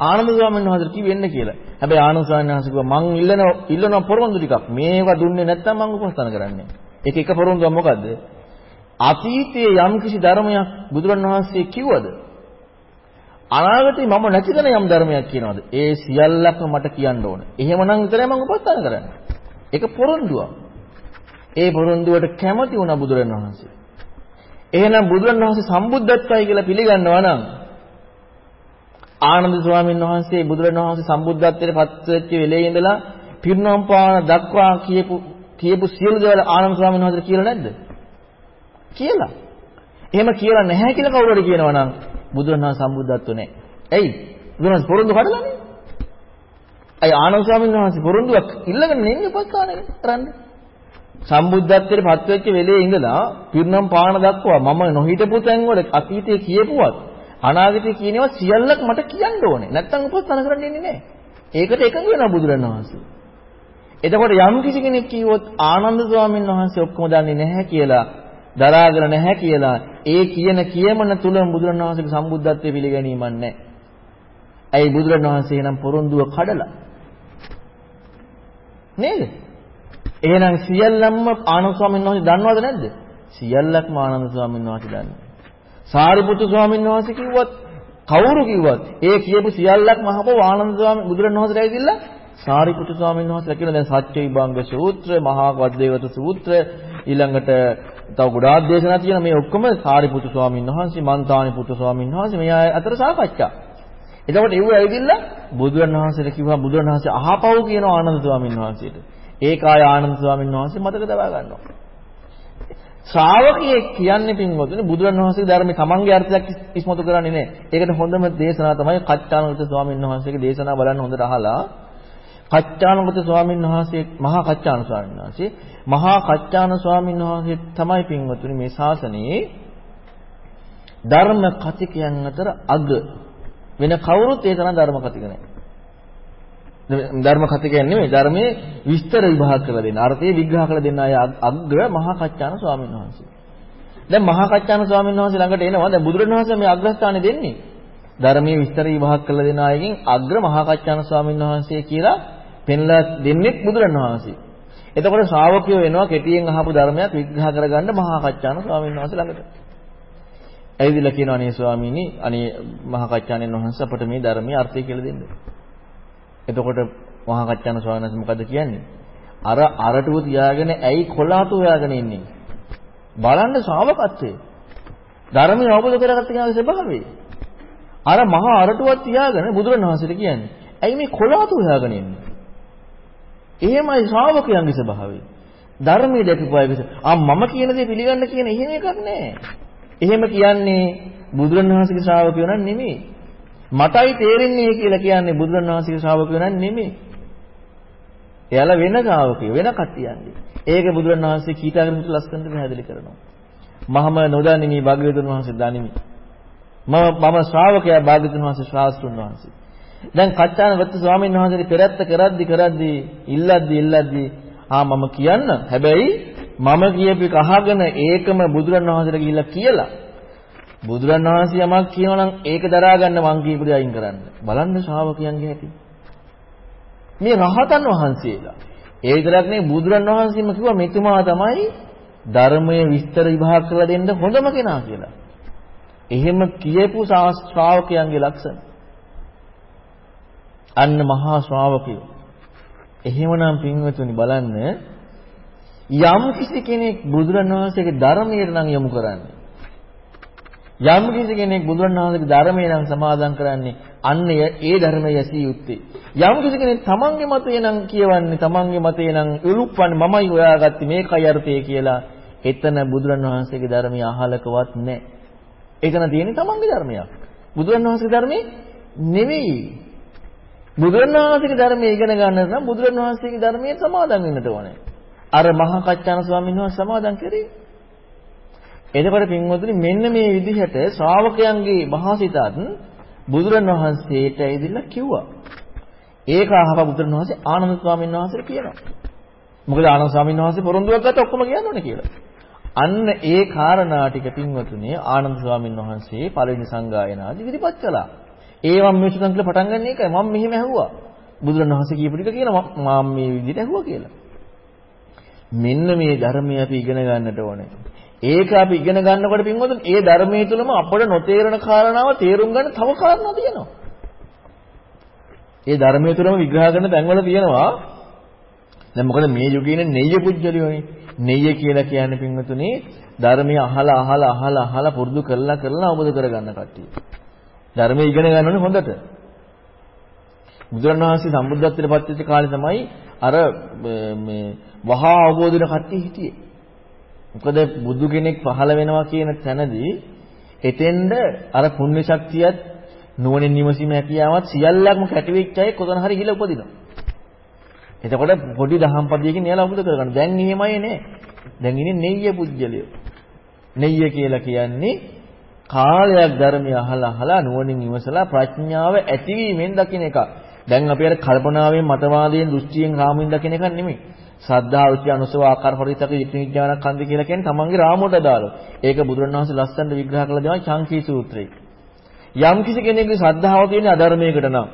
ආනන්ද ස්වාමීන් වහන්සේට කිව්වෙන්න කියලා. හැබැයි ආනන්ද ස්වාමීන් වහන්සේ කිව්වා මං ඉල්ලන ඉල්ලන පොරොන්දු ටිකක් මේවා දුන්නේ නැත්නම් මං උපස්ථාන කරන්නේ. ඒක එක පොරොන්දුවක් මොකද්ද? අතීතයේ යම්කිසි ධර්මයක් බුදුරණවහන්සේ කිව්වද? අනාගතේ මම නැති කරන යම් ධර්මයක් කියනවාද? ඒ සියල්ලක්ම මට කියන්න ඕන. එහෙමනම් විතරයි මම උපස්ථාන කරන්නේ. ඒක පොරොන්දුවක්. ඒ පොරොන්දුවට කැමති වුණා බුදුරණවහන්සේ. එහෙනම් බුදුරණවහන්සේ සම්බුද්ධත්වයි කියලා පිළිගන්නවා නම් ආනන්ද ස්වාමීන් වහන්සේ බුදුරණවහන්සේ සම්බුද්ධත්වයට පත් වෙච්ච වෙලේ ඉඳලා පිරිනොම් පාන දක්වා කියපු කියපු සියලු දේවල් ආනන්ද ස්වාමීන් වහන්සේට කියලා නැද්ද? කියලා. එහෙම කියලා නැහැ කියලා කවුරු හරි කියනවා නම් බුදුරණවහන්සේ සම්බුද්ධත්ව නැහැ. ඇයි? බුදුරණවහන්සේ පොරොන්දු කඩලානේ. අය ආනන්ද ස්වාමීන් වහන්සේ පොරොන්දුවක් ඉල්ලගෙන ඉන්නේ උපස්ථාන කරන්නේ. සම්බුද්ධත්වයට පත් වෙච්ච වෙලේ ඉඳලා පිරිනම් පාන දක්වා මම නොහිටපු තැන් වල අතීතයේ කියපුවත් අනාගතයේ කියනවා සියල්ලක් මට කියන්න ඕනේ. නැත්තම් උපස්ථාන කරන්න ඉන්නේ නැහැ. ඒකට එකඟ වෙනවා බුදුරණවහන්සේ. එතකොට යම් කිසි කෙනෙක් කිව්වොත් ආනන්ද ස්වාමීන් වහන්සේ ඔක්කොම දන්නේ නැහැ කියලා දරාගෙන නැහැ කියලා ඒ කියන කියමන තුල බුදුරණවහන්සේගේ සම්බුද්ධත්වයේ පිළිගැනීමක් නැහැ. ඇයි බුදුරණවහන්සේ නම් පොරොන්දුව කඩලා? නේද? එහෙනම් සියල්ලම ආනන්ද ස්වාමීන් වහන්සේ දන්නවද නැද්ද? සියල්ලක්ම ආනන්ද ස්වාමීන් වහන්සේ දන්නවා. සාරිපුත්තු ස්වාමීන් වහන්සේ කිව්වත් කවුරු කිව්වත් ඒ කියපු සියල්ලක්ම අහපුව ආනන්ද ස්වාමීන් බුදුරණවහන්සේට ඇවිදilla සාරිපුත්තු ස්වාමීන් වහන්සේලා කියන දැන් සත්‍ය විභංග සූත්‍ර, මහා වද්දේවත සූත්‍ර ඊළඟට තව ගොඩාක් දේශනා තියෙන මේ ඔක්කොම සාරිපුත්තු ස්වාමීන් වහන්සේ, මන්තානි පුත්තු ස්වාමීන් වහන්සේ මේ අතර සාකච්ඡා. එතකොට ඒව ඇවිදilla බුදුරණවහන්සේට කිව්වා බුදුරණවහන්සේ අහපව් කියන ආනන්ද ස්වාමීන් වහන්සේට. ඒක ආය ආනන්ද ස්වාමීන් වහන්සේ මතක තබා ගන්නවා. ශ්‍රාවකයෙක් කියන්නේ පින්වතුනි බුදුරණවහන්සේගේ ධර්මයේ තමන්ගේ අර්ථයක් ඉස්මතු කරන්නේ නැහැ. ඒකට හොඳම දේශනාව තමයි කච්චානගත ස්වාමීන් වහන්සේගේ දේශනාව බලන්න හොඳට අහලා කච්චානගත ස්වාමීන් වහන්සේ මහා කච්චාන ස්වාමීන් වහන්සේ මහා කච්චාන ස්වාමීන් වහන්සේ තමයි පින්වතුනි මේ ශාසනයේ ධර්ම කතිකයන් අතර අග වෙන කවුරුත් ඒ තරම් ධර්ම කතික නැහැ. ධර්ම කතිකයන් නෙමෙයි ධර්මයේ විස්තර විභාග කරලා දෙන්න. අර්ථය විග්‍රහ කරලා දෙන්න අය අග්‍ර මහා කච්චාන ස්වාමීන් වහන්සේ. දැන් මහා කච්චාන ස්වාමීන් වහන්සේ ළඟට එනවා. දැන් බුදුරණවහන්සේ මේ අග්‍රස්ථානේ දෙන්නේ. ධර්මයේ විස්තර විභාග කරලා දෙන අයගෙන් අග්‍ර මහා කච්චාන ස්වාමීන් වහන්සේ කියලා පෙන්ලා දෙන්නේ බුදුරණවහන්සේ. එතකොට ශ්‍රාවකයෝ වෙනවා කෙටියෙන් අහපු ධර්මයක් විග්‍රහ කරගන්න මහා කච්චාන ස්වාමීන් වහන්සේ ළඟට. ඇවිදලා කියනවා අනේ ස්වාමීනි අනේ මහා කච්චාණන් වහන්සේ අපට මේ ධර්මයේ අර්ථය කියලා දෙන්න. එතකොට මහා කච්චාන ස්වාමීන් වහන්සේ මොකද කියන්නේ? අර අරටුව තියාගෙන ඇයි කොලාතු හොයාගෙන ඉන්නේ? බලන්න ශ්‍රාවකත්වයේ. ධර්මය අවබෝධ කරගත්ත කෙනාගේ ස්වභාවය. අර මහා අරටුවක් තියාගෙන බුදුරණවහන්සේට කියන්නේ. ඇයි මේ කොලාතු හොයාගෙන ඉන්නේ? එහෙමයි ශ්‍රාවකයන්ගේ ස්වභාවය. ධර්මයේ දැකපු අයගේ ආ මම කියන දේ පිළිගන්න කියන එහෙම එකක් නැහැ. එහෙම කියන්නේ බුදුරණවහන්සේගේ ශ්‍රාවකයෝ නම් නෙමෙයි. මටයි තේරෙන්නේ කියලා කියන්නේ බුදුරණවහන්සේගේ ශ්‍රාවකයෝ නම් නෙමෙයි. එයාලා වෙන ශ්‍රාවකයෝ වෙන කට්ටියන්නේ. ඒක බුදුරණවහන්සේ කීටාගෙන ලස්සනට පැහැදිලි කරනවා. මහම නොදන්නේ මේ භාග්‍යවතුන් වහන්සේ දනිමි. මම මම ශ්‍රාවකයා භාග්‍යවතුන් වහන්සේ ශාස්ත්‍රුන් වහන්සේ. දැන් කච්චාන වත්ත ස්වාමීන් වහන්සේට පෙරත්ත කරද්දි කරද්දි ඉල්ලද්දි ඉල්ලද්දි ආ මම කියන්න හැබැයි මම කියපු එක අහගෙන ඒකම බුදුරණවහන්සේට ගිහිල්ලා කියලා බුදුරණවහන්සේ යමක් කියනවා නම් ඒක දරා ගන්න මං කියපු දේ අයින් කරන්න. බලන්න ශ්‍රාවකයන්ගේ හැටි. මේ රහතන් වහන්සේලා ඒ විතරක් නෙවෙයි බුදුරණවහන්සේම කිව්වා මෙතුමා තමයි ධර්මයේ විස්තර විභාග කරලා දෙන්න හොඳම කෙනා කියලා. එහෙම කියපු ශ්‍රාවකයන්ගේ ලක්ෂණ. අන්න මහා ශ්‍රාවකයෝ. එහෙමනම් පින්වතුනි බලන්න යම් කිසි කෙනෙක් බුදුරණවහන්සේගේ ධර්මයට නම් යොමු කරන්නේ. යම් කිසි කෙනෙක් බුදුරණවහන්සේගේ ධර්මය නම් සමාදන් කරන්නේ අන්න ඒ ධර්මය යසී යුත්තේ. යම් කිසි කෙනෙක් තමන්ගේ මතය නම් කියවන්නේ තමන්ගේ මතය නම් උලුප්පන්නේ මමයි හොයාගත්තේ මේකයි අර්ථය කියලා එතන බුදුරණවහන්සේගේ ධර්මය අහලකවත් නැහැ. එතන තියෙන්නේ තමන්ගේ ධර්මයක්. බුදුරණවහන්සේගේ ධර්මේ නෙවෙයි. බුදුරණවහන්සේගේ ධර්මයේ ඉගෙන ගන්න නම් බුදුරණවහන්සේගේ ධර්මයේ සමාදන් වෙන්නට ඕනේ. අර මහා කච්චාන ස්වාමීන් වහන්සේ සමාදන් කරේ. එතකොට පින්වතුනි මෙන්න මේ විදිහට ශ්‍රාවකයන්ගේ මහසිතත් බුදුරණවහන්සේට ඇවිදලා කිව්වා. ඒක අහව බුදුරණවහන්සේ ආනන්ද ස්වාමීන් වහන්සේට කියනවා. මොකද ආනන්ද ස්වාමීන් වහන්සේ පොරොන්දුවක් ගත්තා ඔක්කොම කියන්න ඕනේ කියලා. අන්න ඒ කාරණා ටික පින්වතුනි ආනන්ද ස්වාමීන් වහන්සේ පළවෙනි සංගායනාදී ඉදිරිපත් කළා. ඒවම් මිනිසුන් කියලා පටන් ගන්න එකයි මම මෙහෙම ඇහුවා. බුදුරණවහන්සේ කියපු ටික කියලා මම මේ විදිහට ඇහුවා කියලා. මෙන්න මේ ධර්මය අපි ඉගෙන ගන්නට ඕනේ. ඒක අපි ඉගෙන ගන්නකොට පින්වතුනි ඒ ධර්මයේ තුලම අපට නොතේරෙන කාරණාව තේරුම් ගන්න තව කාරණා තියෙනවා. ඒ ධර්මයේ තුලම විග්‍රහ කරන තැන්වල තියෙනවා. දැන් මොකද මේ යුගයේ නෙය්‍ය පුජ්‍යලියෝනේ. නෙය්‍ය කියලා කියන්නේ පින්වතුනි ධර්මය අහලා අහලා අහලා අහලා පුරුදු කරලා කරලා අවබෝධ කරගන්න කට්ටිය. ධර්මයේ ඉගෙන ගන්න ඕනේ හොඳට. බුදුරණවහන්සේ සම්බුද්ධත්වයට පත් වෙච්ච කාලේ තමයි අර මේ වහා අවබෝධ වෙන කට්ටිය හිටියේ. මොකද බුදු කෙනෙක් පහළ වෙනවා කියන තැනදී එතෙන්ද අර පුණ්‍ය ශක්තියත් නුවණින් නිවසීම හැකියාවත් සියල්ලක්ම කැටිවිච්ච අය කොතන හරි ගිහලා උපදිනවා. එතකොට පොඩි දහම්පදියකින් එයාලා උපද කරගන්න. දැන් එහෙමයි නේ. දැන් ඉන්නේ නෙය්‍ය පුජ්‍යලිය. නෙය්‍ය කියලා කියන්නේ කාලයක් ධර්මය අහලා අහලා නුවණින් ඉවසලා ප්‍රඥාව ඇතිවීමෙන් දකින්න එක. දැන් අපි අර කල්පනාවෙන් මතවාදයෙන් දෘෂ්ටියෙන් රාමුවෙන් දකින්න එකක් නෙමෙයි. ශ්‍රද්ධාව විච අනුසව ආකාර පරිවිතක විඥාන කන්ද කියලා කියන්නේ තමන්ගේ රාමුවට දාලා. ඒක බුදුරණවහන්සේ ලස්සනට විග්‍රහ කරලා දෙනවා චංකී සූත්‍රයේ. යම් කිසි කෙනෙකුගේ ශ්‍රද්ධාව තියෙන අධර්මයකට නම්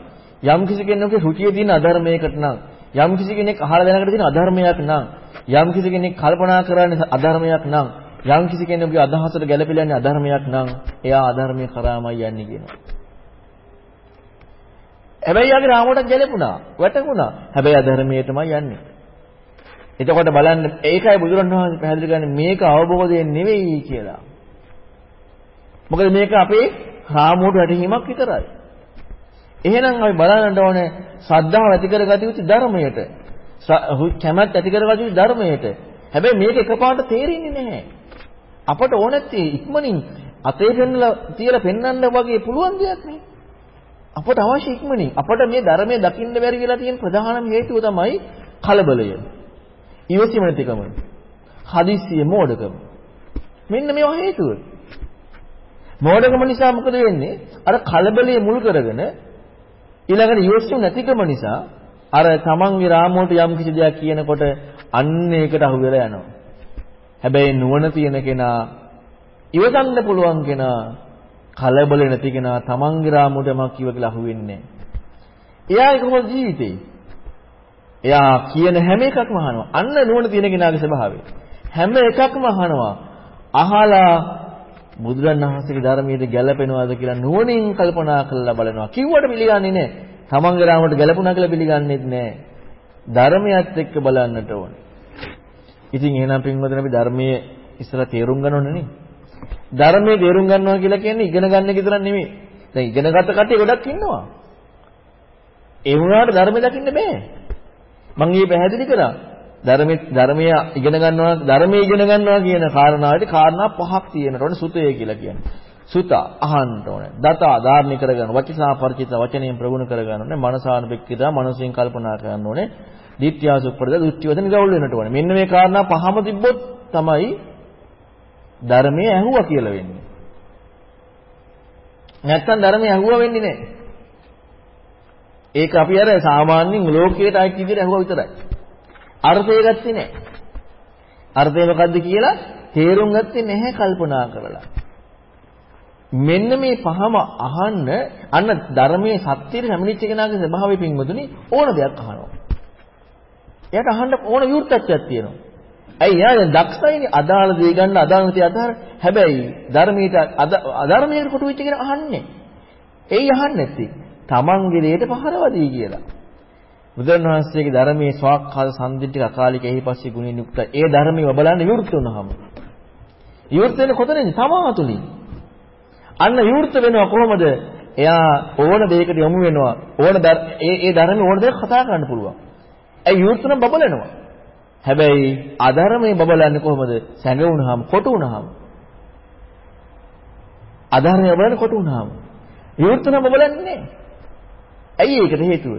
යම් කිසි කෙනෙකුගේ රුචිය තියෙන අධර්මයකට නම් යම් කිසි කෙනෙක් අහලා දැනගෙන තියෙන අධර්මයක් නම් යම් කිසි කෙනෙක් කල්පනා කරන්නේ අධර්මයක් නම් යම් කිසි කෙනෙකුගේ අදහසට ගැළපෙලා යන්නේ අධර්මයක් නම් එයා අධර්මයේ කරාමයි යන්නේ කියනවා. හැබැයි යාගේ රාමුවට ගැළපුණා, වැටුණා. හැබැයි අධර්මයටමයි යන්නේ. එතකොට බලන්න ඒකයි බුදුරණවහන්සේ පැහැදිලි කරන්නේ මේක අවබෝධයෙන් නෙවෙයි කියලා. මොකද මේක අපේ රාමුවට වැටහීමක් විතරයි. එහෙනම් අපි බලන්න ඕනේ ශ්‍රද්ධාව ඇති කරගatiya යුතු ධර්මයට. කැමැත්ත ඇති කරගatiya යුතු ධර්මයට. හැබැයි මේක එකපාරට තේරෙන්නේ නැහැ. අපට ඕනැත්තේ ඉක්මනින් අතේ පෙන්නලා තියලා පෙන්වන්න වගේ පුළුවන් දෙයක් නේ. අපට අවශ්‍ය ඉක්මනින් අපට මේ ධර්මයේ දකින්න බැරි වෙලා තියෙන ප්‍රධානම හේතුව තමයි කලබලය. ඉවසීම නැතිකම. හදිස්සිය මෝඩකම. මෙන්න මේවා හේතුව. මෝඩකම නිසා මොකද වෙන්නේ? අර කලබලයේ මුල් කරගෙන ඊළඟට ඉවසීම නැතිකම නිසා අර තමන්ගේ රාමුවට යම් කිසි දෙයක් කියනකොට අන්න ඒකට අහු වෙලා යනවා. හැබැයි නුවණ තියෙන කෙනා ඉවසන්න පුළුවන් කෙනා කලබල නැති කෙනා තමන්ගේ රාමුවට යමක් කිව්ව කියලා අහු වෙන්නේ නැහැ. එයා කොහොමද ජීවිතේ? එයා කියන හැම එකක්ම අහනවා. අන්න නුවණ තියෙන කෙනාගේ ස්වභාවය. හැම එකක්ම අහනවා. අහලා බුදුරණවහන්සේගේ ධර්මයේ ගැළපෙනවද කියලා නුවණින් කල්පනා කරලා බලනවා. කිව්වට පිළිගන්නේ නැහැ. තමන්ගේ රාමයට ගැළපුණා කියලා පිළිගන්නේත් නැහැ. ධර්මයත් එක්ක බලන්නට ඕනේ. ඉතින් එහෙනම් පින්වතුනි අපි ධර්මයේ ඉස්සලා තේරුම් ගන්න ඕනේ නේ. ධර්මයේ තේරුම් ගන්නවා කියලා කියන්නේ ඉගෙන ගන්න එක විතරක් නෙමෙයි. දැන් ඉගෙනගත්ත කට්ටිය ගොඩක් ඉන්නවා. ඒ වුණාට ධර්මය දකින්න බෑ. මම ඊ පැහැදිලි කරා. ධර්මයේ ධර්මය ඉගෙන ගන්නවා ධර්මයේ ඉගෙන ගන්නවා කියන කාරණාවට කාරණා පහක් තියෙනකොට සුතය කියලා කියන්නේ. සුත අහන්න ඕනේ. දතා ධාර්මික කරගන්න. වචසා පරිචිත වචනයෙන් ප්‍රගුණ කරගන්න ඕනේ. මනසානුපෙක්කිතා මනසෙන් කල්පනා කරන්න ඕනේ. දිට්ඨියාස උප්පරද දෘෂ්ටිවද නිරවුල් වෙන්නට ඕනේ. මෙන්න මේ කාරණා පහම තිබ්බොත් තමයි ධර්මයේ ඇහුවා කියලා වෙන්නේ. නැත්තම් ධර්මයේ ඇහුවා වෙන්නේ නැහැ. ඒක අපි අර සාමාන්‍යයෙන් ලෝකයට අයිති විදිහට ඇහුවා විතරයි. අර්ථය ගත්තේ නැහැ. අර්ථය මොකද්ද කියලා තේරුම් ගත්තේ නැහැ කල්පනා කරලා. මෙන්න මේ පහම අහන්න අන්න ධර්මයේ සත්‍යයට හැමිනිච්ච කෙනාගේ ස්වභාවය පින්වතුනි ඕන දෙයක් අහනවා. එයාට අහන්න ඕන විවෘතත්වයක් තියෙනවා. ඇයි එයා දැන් දක්ෂයිනේ අදාළ දේ ගන්න අදාළ දේ අදාළ හැබැයි ධර්මයට අධර්මයට කොටු වෙච්ච කෙනා අහන්නේ. එයි අහන්නේ නැත්තේ. තමන්ගේ දෙයට පහරවදී කියලා. බුදුරණවහන්සේගේ ධර්මයේ ස්වාක්ඛාත සම්දිට්ඨික අකාලික එහි පස්සේ ගුණින් යුක්ත ඒ ධර්මයේ බලන්න විවෘත වුණාම. විවෘත වෙන්නේ කොතනින්ද? තමා තුලින්. අන්න විවෘත වෙනවා කොහොමද? එයා ඕන දෙයකට යොමු වෙනවා. ඕන ඒ ඒ ධර්මයේ ඕන දෙයක් කතා කරන්න පුළුවන්. ඒ විවෘත නම් බබලනවා. හැබැයි අධර්මයේ බබලන්නේ කොහොමද? සැඟවුනහම, කොට වුනහම. අධර්මයේ බබලන්නේ කොට වුනහම. විවෘත නම් බබලන්නේ නැහැ. ඇයි ඒකට හේතුව?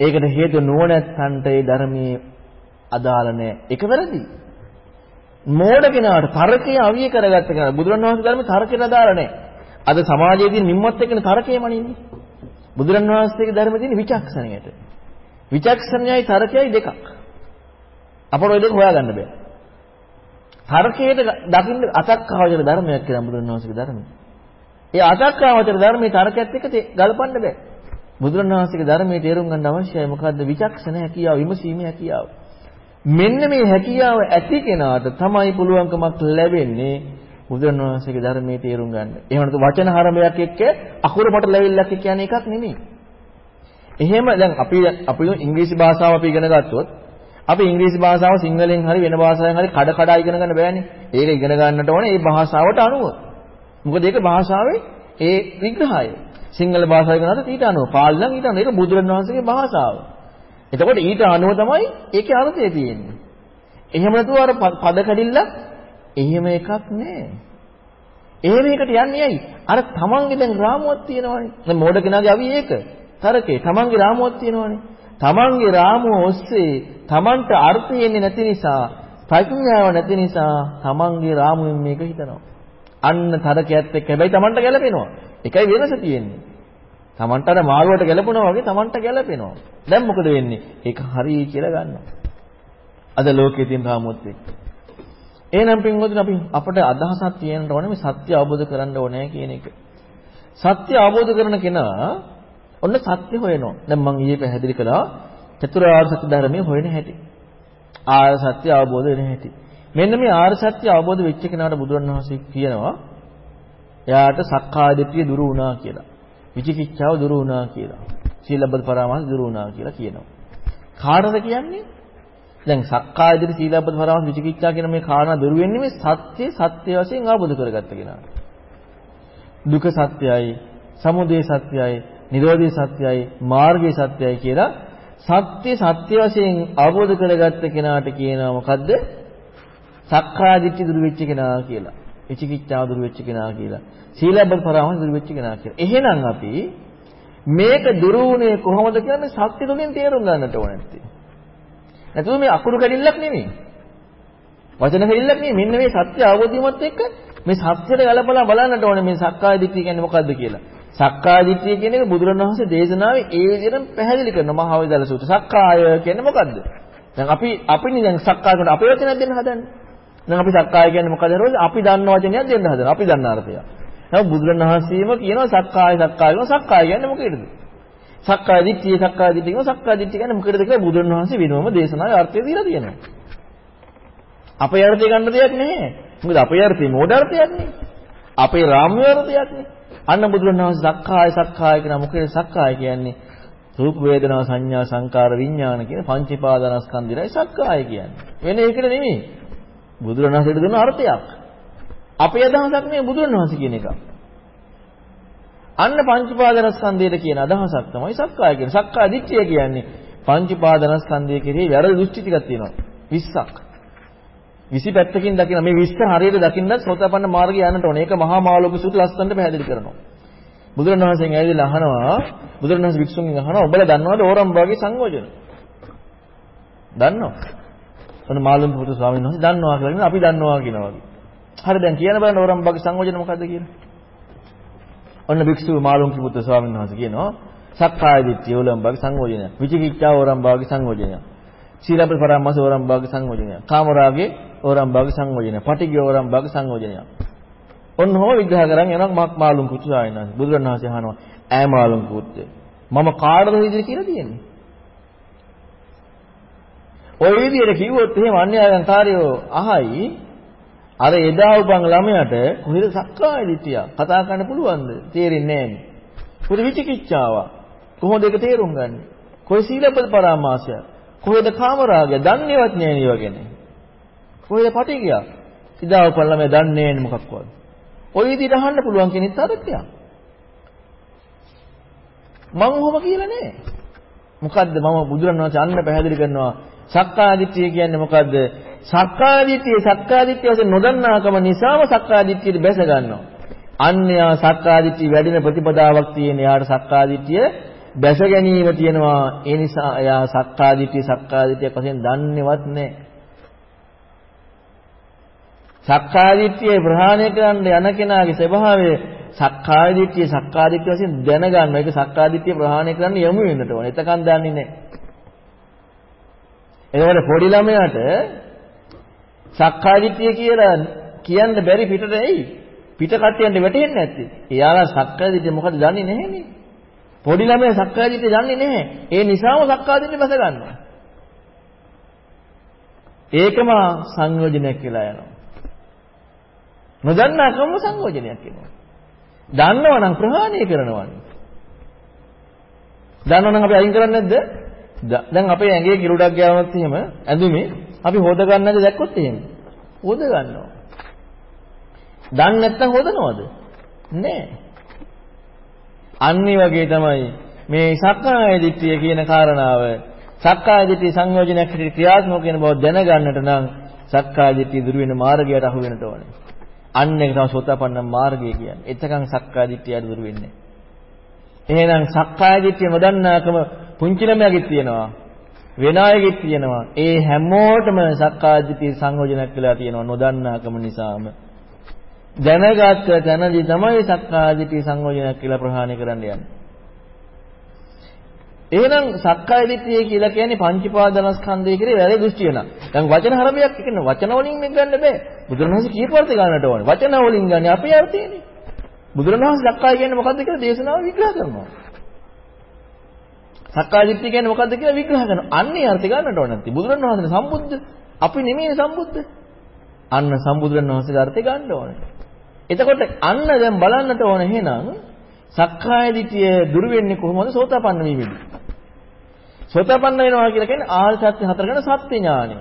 ඒකට හේතුව නුවණැත්තන්ට ඒ ධර්මයේ අදාළ නැහැ. ඒක වැරදි. මෝඩ කෙනාට තර්කය අවිය කරගත්ත කෙනා බුදුරණවහන්සේ ධර්මයේ තර්කයට අදාළ නැහැ. අද සමාජයේ තියෙන මිම්මත් එක්කන තර්කයම නෙන්නේ. බුදුරණවහන්සේගේ ධර්මයේ තියෙන විචක්ෂණයට. විචක්ෂණයයි තර්කයයි දෙකක්. අපර ඔය දෙක හොයාගන්න බෑ. තර්කයට දකින්න අතක්කවචර ධර්මයක් කියලා බුදුරණවහන්සේගේ ධර්මයේ. ඒ අසක්කාවචර ධර්මයේ තර්කයත් එක්ක ගලපන්න බෑ. බුදුරණවහන්සේගේ ධර්මයේ තේරුම් ගන්න අවශ්‍යයි මොකද්ද? විචක්ෂණ හැකියාව, විමසීමේ හැකියාව. මෙන්න මේ හැකියාව ඇති කෙනාට තමයි පුළුවන්කමක් ලැබෙන්නේ බුදුරණවහන්සේගේ ධර්මයේ තේරුම් ගන්න. එහෙම නැත්නම් වචන හරමයක් එක්ක අකුර පොට ලැබෙල්ලක් කියන්නේ එකක් නෙමෙයි. එහෙම දැන් අපි අපි ඉංග්‍රීසි භාෂාව අපි ඉගෙන ගත්තොත් අපි ඉංග්‍රීසි භාෂාව සිංහලෙන් හරි වෙන භාෂාවෙන් හරි කඩ කඩ ඉගෙන ගන්න බෑනේ. ඒක ඉගෙන ගන්නට ඕනේ ඒ භාෂාවට අනුව. මොකද ඒක භාෂාවේ ඒ විග්‍රහය. සිංහල භාෂාව කරනකොට ඊට අනුව පාලිනම් ඊට අනුව ඒක බුදුරණවහන්සේගේ භාෂාව. එතකොට ඊට අනුව තමයි ඒකේ අර්ථය තියෙන්නේ. එහෙම නැතුව අර පද කැඩිල්ල එහෙම එකක් නෑ. එහෙම එකට යන්නේ ඇයි? අර තමන්ගේ දැන් රාමුවක් තියෙනවනේ. දැන් මෝඩ කෙනාගේ අවි ඒක. තරකේ තමන්ගේ රාමුවක් තියෙනවනේ. තමන්ගේ රාමුව ඔස්සේ තමන්ට අර්ථය එන්නේ නැති නිසා ප්‍රඥාව නැති නිසා තමන්ගේ රාමුවෙන් මේක හිතනවා. අන්න තරකයේත් එක්ක හැබැයි Tamanට ගැලපෙනවා. එකයි වෙනස තියෙන්නේ. Tamanට අර මාළුවට ගැලපෙනවා වගේ Tamanට ගැලපෙනවා. දැන් මොකද වෙන්නේ? ඒක හරි කියලා ගන්නවා. අද ලෝකයේ තියෙන රාමුවත් එක්ක. එහෙනම් පින්වතුනි අපි අපිට අදහසක් තියෙන්න ඕනේ මේ සත්‍ය අවබෝධ කරගන්න ඕනේ කියන එක. සත්‍ය අවබෝධ කරන කෙනා ඔන්න සත්‍ය හොයනවා. දැන් මම ඊයේ පැහැදිලි කළා චතුරාර්ය සත්‍ය ධර්මයේ හොයන හැටි. ආර්ය සත්‍ය අවබෝධ වෙන හැටි. මෙන්න මේ ආර්ය සත්‍ය අවබෝධ වෙච්ච කෙනාට බුදුරණවහන්සේ කියනවා එයාට සක්කාය දිට්ඨිය දුරු වුණා කියලා. විචිකිච්ඡාව දුරු වුණා කියලා. සීලබ්බත පරාමාස දුරු වුණා කියලා කියනවා. කාටද කියන්නේ? දැන් සක්කාය දිට්ඨි සීලබ්බත පරාමාස විචිකිච්ඡා කියන මේ කාරණා දුරු වෙන්නේ මේ සත්‍ය සත්‍ය වශයෙන් අවබෝධ කරගත්ත කෙනාට. දුක සත්‍යයි, සමුදය සත්‍යයි, නිරෝධය සත්‍යයි, මාර්ගය සත්‍යයි කියලා සත්‍ය සත්‍ය වශයෙන් අවබෝධ කරගත්ත කෙනාට කියනවා මොකද්ද? සක්කාය දිට්ඨි දුරු වෙච්ච කෙනා කියලා. විචිකිච්ඡාව දුරු වෙච්ච කෙනා කියලා. සීලබ්බත පරාමාස දුරු වෙච්ච කෙනා කියලා. එහෙනම් අපි මේක දුරු වුණේ කොහොමද කියලා මේ සත්‍ය තුලින් තේරුම් ගන්නට ඕනේ නැත්තේ. නැතුව මේ අකුරු කැඩිල්ලක් නෙමෙයි. වචන කැඩිල්ලක් නෙමෙයි. මෙන්න මේ සත්‍ය අවබෝධයමත් එක්ක මේ සත්‍යෙට ගලපලා බලන්නට ඕනේ මේ සක්කාය දිට්ඨිය කියන්නේ මොකද්ද කියලා. සක්කාය දිට්ඨිය කියන එක බුදුරණවහන්සේ දේශනාවේ ඒ විදිහටම පැහැදිලි කරනවා මහා වේදල සූත්‍ර. සක්කාය කියන්නේ මොකද්ද? දැන් අපි අපිනේ දැන් සක්කාය කරන අපේ වචනයක් දෙන්න හදන්නේ. දැන් අපි සක්කාය කියන්නේ මොකද හරවද? අපි දන්න වචනයක් දෙන්න හදනවා. අපි දන්න අර්ථය. නමුත් බුදුරණවහන්සේම කියනවා සක්කාය සක්කාය කියනවා සක්කාය කියන්නේ මොකේද? සක්කාය දිට්ඨිය සක්කාය දිට්ඨිය කියනවා සක්කාය දිට්ඨිය කියන්නේ මොකේද කියලා බුදුරණවහන්සේ වෙනවම දේශනාවේ අර්ථය දීලා තියෙනවා. අපේ අර්ථය ගන්න දෙයක් නැහැ. මොකද අපේ අර්ථය මෝඩ අර්ථයක් නේ. අපේ රාම්‍ය අර්ථයක් නේ. අන්න බුදුරණවහන්සේ සක්කාය සක්කාය කියන මොකේද සක්කාය කියන්නේ? රූප වේදනා සංඥා සංකාර විඥාන කියන පංචීපාදනස්කන්ධයයි සක්කාය කියන්නේ. වෙන එකද නෙමෙයි. බුදුරණවහන්සේට දුන්න අර්ථයක්. අපේ අදහසක් නෙවෙයි බුදුරණවහන්සේ කියන එක. අන්න පංචපාදනස්කන්ධයට කියන අදහසක් තමයි සක්කාය කියන්නේ. සක්කාය දිට්ඨිය කියන්නේ පංච පාදනස්කන්ධය කෙරෙහි වැරදි දෘෂ්ටි ටිකක් තියෙනවා 20ක් 20 පැත්තකින් දකින මේ 20 හරියට දකින්නත් සෝතාපන්න මාර්ගය යන්නට ඕනේ. ඒක මහා මාළුක සූත්‍ර ලස්සනට පැහැදිලි කරනවා. බුදුරණවහන්සේගෙන් ඇවිල්ලා අහනවා බුදුරණවහන්සේ වික්ෂුන්ගෙන් අහනවා ඔබලා දන්නවද ඕරම්බාගේ සංයෝජන? දන්නවද ඔන්න මාළුම් පුතු ස්වාමීන් වහන්සේ දන්නවා කියලා කියනවා. අපි දන්නවා කියනවා වගේ. හරි දැන් කියන බලන්න ඕරම්බාගේ සංයෝජන මොකද්ද කියලා. ඔන්න භික්ෂුව මාළුන්ගේ පුත්‍ර ස්වාමීන් වහන්සේ කියනවා සක්කාය දිට්ඨිය ඕරම්බාගේ සංයෝජනය විචිකිච්ඡා ඕරම්බාගේ සංයෝජනය සීලබ්බ පරාමාස ඕරම්බාගේ සංයෝජනය කාමරාගේ ඕරම්බාගේ සංයෝජනය පටිඝ ඕරම්බාගේ සංයෝජනය ඔන්න හොම විග්‍රහ කරන් යනවා මක් මාළුන් පුත්‍ර ස්වාමීන් වහන්සේ බුදුරණවහන්සේ අහනවා ඈ මාළුන් පුත්‍ර මම කාටද විදිහට කියලා තියෙන්නේ ඔය විදිහට කිව්වොත් එහෙම අන්‍යයන්කාරයෝ අහයි අර එදා උපන් ළමයාට කොහෙද සක්කාය දිට්ඨිය කතා කරන්න පුළුවන්ද? තේරෙන්නේ නැහැ. කොහෙද විචිකිච්ඡාව? කොහොමද ඒක තේරුම් ගන්නෙ? කොයි සීලබ්බත පරාමාසය? කොහෙද කාමරාගය? දන්නේවත් නෑ නේ වගේන. කොහෙද පටිගිය? එදා උපන් ළමයා දන්නේ නෑ මොකක්වත්. ඔය විදිහට අහන්න පුළුවන් කෙනෙක් තරක්තියක්. මම ඔහොම කියලා නෑ. මොකද්ද මම බුදුරණවහන්සේ අන්න පැහැදිලි කරනවා සක්කාදිට්ඨිය කියන්නේ මොකද්ද? සක්කාදිට්ඨිය සක්කාදිට්ඨිය වශයෙන් නොදන්නාකම නිසාම සක්කාදිට්ඨියට බැස ගන්නවා. අන්‍යයා සක්කාදිට්ඨිය වැඩින ප්‍රතිපදාවක් තියෙන යාට සක්කාදිට්ඨිය බැස ගැනීම තියෙනවා. ඒ නිසා එයා සක්කාදිට්ඨිය සක්කාදිට්ඨියක් වශයෙන් දන්නේවත් නැහැ. සක්කාදිට්ඨිය ප්‍රහාණය කරන්න යන කෙනාගේ ස්වභාවය සක්කාදිට්ඨිය සක්කාදිට්ඨිය වශයෙන් දැනගන්න. ඒක සක්කාදිට්ඨිය ප්‍රහාණය කරන්න යමු වෙන්නට ඕන. එතකන් දන්නේ නැහැ. එතකොට පොඩි ළමයාට සක්කාදිට්ඨිය කියලා කියන්න බැරි පිටට ඇයි? පිට කට්ටියන්ට වැටෙන්නේ නැත්තේ. එයාලා සක්කාදිට්ඨිය මොකද දන්නේ නැහෙනේ. පොඩි ළමයා සක්කාදිට්ඨිය දන්නේ නැහැ. ඒ නිසාම සක්කාදිට්ඨිය බැස ගන්නවා. ඒකම සංයෝජනයක් කියලා යනවා. නොදන්නාකම සංයෝජනයක් වෙනවා. දන්නවනම් ප්‍රහාණය කරනවනේ. දන්නවනම් අපි අයින් කරන්නේ නැද්ද? දැන් අපේ ඇඟේ කිරුඩක් ගෑවොත් එහෙම ඇඳුමේ අපි හොද ගන්නද දැක්කොත් එහෙම. හොද ගන්නවා. දන්නේ නැත්නම් හොදනවද? නෑ. අනිත් වගේ තමයි මේ සක්කාය දිට්ඨිය කියන කාරණාව සක්කාය දිට්ඨිය සංයෝජනයක් හැටියට ක්‍රියාත්මක වෙන බව දැනගන්නට නම් සක්කාය දිට්ඨිය දුරු වෙන මාර්ගයට අහු වෙනට ඕනේ. අන්න ඒක තමයි සෝතාපන්න මාර්ගය කියන්නේ. එතකන් සක්කාය දිට්ඨිය දුරු වෙන්නේ. එහෙනම් සක්කාය දිට්ඨිය නොදන්නාකම පුංචි ළමයාගෙත් තියෙනවා. වෙන අයගෙත් තියෙනවා. ඒ හැමෝටම සක්කාදිට්ඨිය සංයෝජනයක් කියලා තියෙනවා නොදන්නාකම නිසාම. දැනගත්ත තැනදී තමයි සක්කාදිට්ඨිය සංයෝජනයක් කියලා ප්‍රහාණය කරන්න යන්නේ. එහෙනම් සක්කාය දිට්ඨිය කියලා කියන්නේ පංචපාදනස්කන්ධය කියලා වැරදි දෘෂ්ටි වෙනවා. දැන් වචන හරබයක් කියන්නේ වචන වලින් මේක ගන්න බෑ. බුදුරණවහන්සේ කීප අර්ථ ගන්නට ඕනේ. වචන වලින් ගන්නේ අපේ අර්ථයනේ. බුදුරණවහන්සේ සක්කාය කියන්නේ මොකද්ද කියලා දේශනාව විග්‍රහ කරනවා. සක්කායදිට්ඨිය කියන්නේ මොකද්ද කියලා විග්‍රහ කරනවා. අන්නේ අර්ථය ගන්නට ඕන නැති. බුදුරණවහන්සේ සම්බුද්ධ. අපි නෙමෙයි සම්බුද්ධ. අන්න සම්බුදුරණවහන්සේගේ අර්ථය ගන්න ඕනේ. එතකොට අන්න දැන් බලන්නට ඕන එහෙනම් සක්කායදිට්ඨිය දුරු වෙන්නේ කොහොමද සෝතාපන්න වීමේදී? සෝතාපන්න වෙනවා කියලා කියන්නේ ආර්ය සත්‍ය හතර ගැන සත්‍ය ඥානය.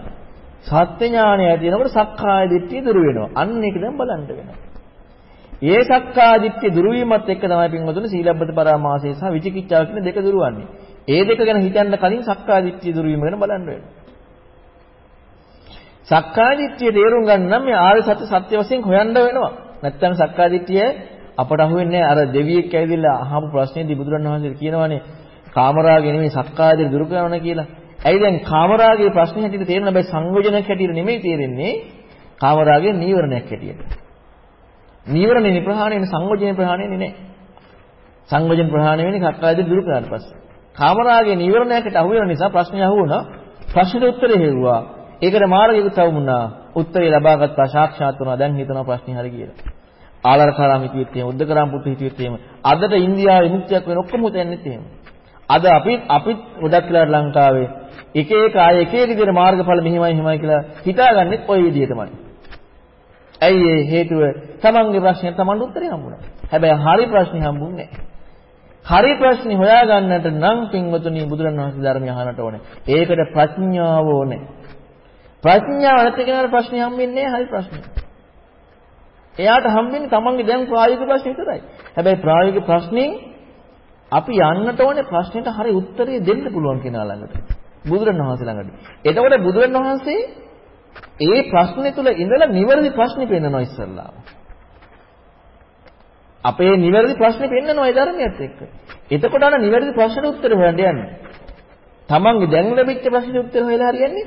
සත්‍ය ඥානය ඇති වෙනකොට සක්කායදිට්ඨිය දුරු වෙනවා. අන්න ඒක දැන් බලන්න වෙනවා. ඒ සක්කාදිට්ඨිය දුරු වීමත් එක්ක තමයි පින්වතුනි සීලබ්බත පරාමාසය සහ විචිකිච්ඡාව කියන දෙක දුරවන්නේ. ඒ දෙක ගැන හිතන්න කලින් සක්කාදිට්ඨිය දුරු වීම ගැන බලන්න වෙනවා. සක්කාදිට්ඨිය තේරුම් ගන්න නම් මේ ආර්ය සත්‍ය සත්‍ය වශයෙන් හොයන්න වෙනවා. නැත්තම් සක්කාදිට්ඨිය අපට අහුවෙන්නේ අර දෙවියෙක් ඇවිදලා අහපු ප්‍රශ්නේදී බුදුරණවහන්සේ කියනවානේ කාමරාගේ නෙමෙයි සක්කාදිට දුරු කරනවා කියලා. ඇයි දැන් කාමරාගේ ප්‍රශ්නේ හැටියට තේරෙන බෑ සංයෝජනයක් හැටියට නෙමෙයි තේරෙන්නේ කාමරාගේ නීවරණයක් හැටියට. නීවරණේ ප්‍රහාණය සංයෝජනේ ප්‍රහාණය නෙමෙයි. සංයෝජන ප්‍රහාණය වෙන්නේ සක්කාදිට දුරු කරාට පස්සේ. කාමරාගේ නීවරණයකට අහු වෙන නිසා ප්‍රශ්නේ අහුවුණා. ප්‍රශ්නෙට උත්තරේ හෙව්වා. ඒකට මාර්ගයකට වුණා. උත්තරේ ලබාගත්තා සාක්ෂාත් වුණා. දැන් හිතනවා ප්‍රශ්නේ හරි කියලා. ආලරකාරාම හිතුවෙත් එහෙම, උද්දකරාම පුතු හිතුවෙත් එහෙම. අදට ඉන්දියාවේ විමුක්තියක් වෙන ඔක්කොම උතෙන්නෙත් එහෙම. අද අපි අපිත් ගොඩක් වෙලා ලංකාවේ එක එක ආය එක එක විදිහට මාර්ගඵල මෙහිමයි හිමයි කියලා හිතාගන්නෙත් ওই විදිහටමයි. ඇයි ඒ හේතුව? තමන්ගේ ප්‍රශ්නෙට තමන්ට උත්තරේ හම්බුණා. හැබැයි හරි ප්‍රශ්නේ හම්බුන්නේ නැහැ. හරි ප්‍රශ්නේ හොයාගන්නට නම් පින්වතුනි බුදුරණවහන්සේ ධර්මය අහන්නට ඕනේ. ඒකට ප්‍රඥාව ඕනේ. ප්‍රඥාව නැති කෙනාට ප්‍රශ්නේ හම්බෙන්නේ නැහැ හරි ප්‍රශ්නේ. එයාට හම්බෙන්නේ තමන්ගේ දැන් ප්‍රායෝගික ප්‍රශ්න විතරයි. හැබැයි ප්‍රායෝගික ප්‍රශ්نين අපි යන්නට ඕනේ ප්‍රශ්නෙට හරි උත්තරේ දෙන්න පුළුවන් කෙනා ළඟට. බුදුරණවහන්සේ ළඟට. එතකොට බුදුරණවහන්සේ ඒ ප්‍රශ්නේ තුල ඉඳලා නිවැරදි ප්‍රශ්නේ පෙන්නනවා ඉස්සල්ලාම. අපේ නිවැරදි ප්‍රශ්නේ පෙන්නනවා ඒ ධර්මයේත් එක්ක. එතකොට අන නිවැරදි ප්‍රශ්නෙට උත්තර හොයන්න යන්නේ. තමන්ගේ දැන් ලැබිච්ච ප්‍රශ්නෙට උත්තර හොයලා හරියන්නේ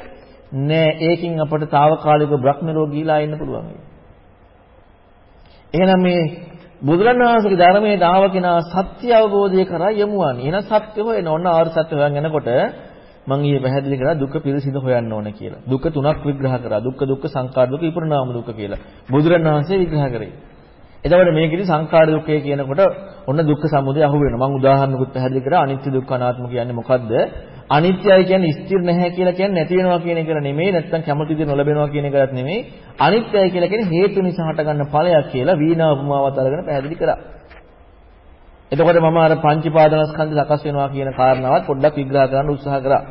නෑ. ඒකින් අපට తాවකාලික බ්‍රහ්ම රෝගීලා ඉන්න පුළුවන්. එහෙනම් මේ බුදුරණවහන්සේගේ ධර්මයේ දාව කෙනා සත්‍ය අවබෝධය කරා යමුවානි. එහෙනම් සත්‍ය හොයන ඕන ආර්ය සත්‍ය හොයන් යනකොට මම ඊයේ පැහැදිලි කරා දුක පිළිසිඳ හොයන්න ඕන කියලා. දුක තුනක් විග්‍රහ කරා. දුක්ඛ දුක්ඛ සංඛාර දුක විපරිණාම දුක කියලා. බුදුරණවහන්සේ විග්‍රහ කරේ. එතකොට මේකෙදි සංඛාර දුක්ඛය කියනකොට ඔන්න දුක්ඛ සමුදය අහු වෙනවා. මම උදාහරණකුත් පැහැදිලි කරා. අනිත්‍ය දුක්ඛ අනාත්ම කියන්නේ මොකද්ද? අනිත්‍යයි කියන්නේ ස්ථිර නැහැ කියලා කියන්නේ නැති වෙනවා කියන එක නෙමෙයි. නැත්තම් කැමති දේ නොලැබෙනවා කියන එකවත් නෙමෙයි. අනිත්‍යයි කියලා කියන්නේ හේතු නිසා හටගන්න ඵලයක් කියලා වීණා උපමාවත් අරගෙන පැහැදිලි කරා. එතකොට මම අර පංචීපාදනස්කන්ධ සකස් වෙනවා කියන කාරණාවත් පොඩ්ඩක් විග්‍රහ කරන්න උත්සාහ කරා.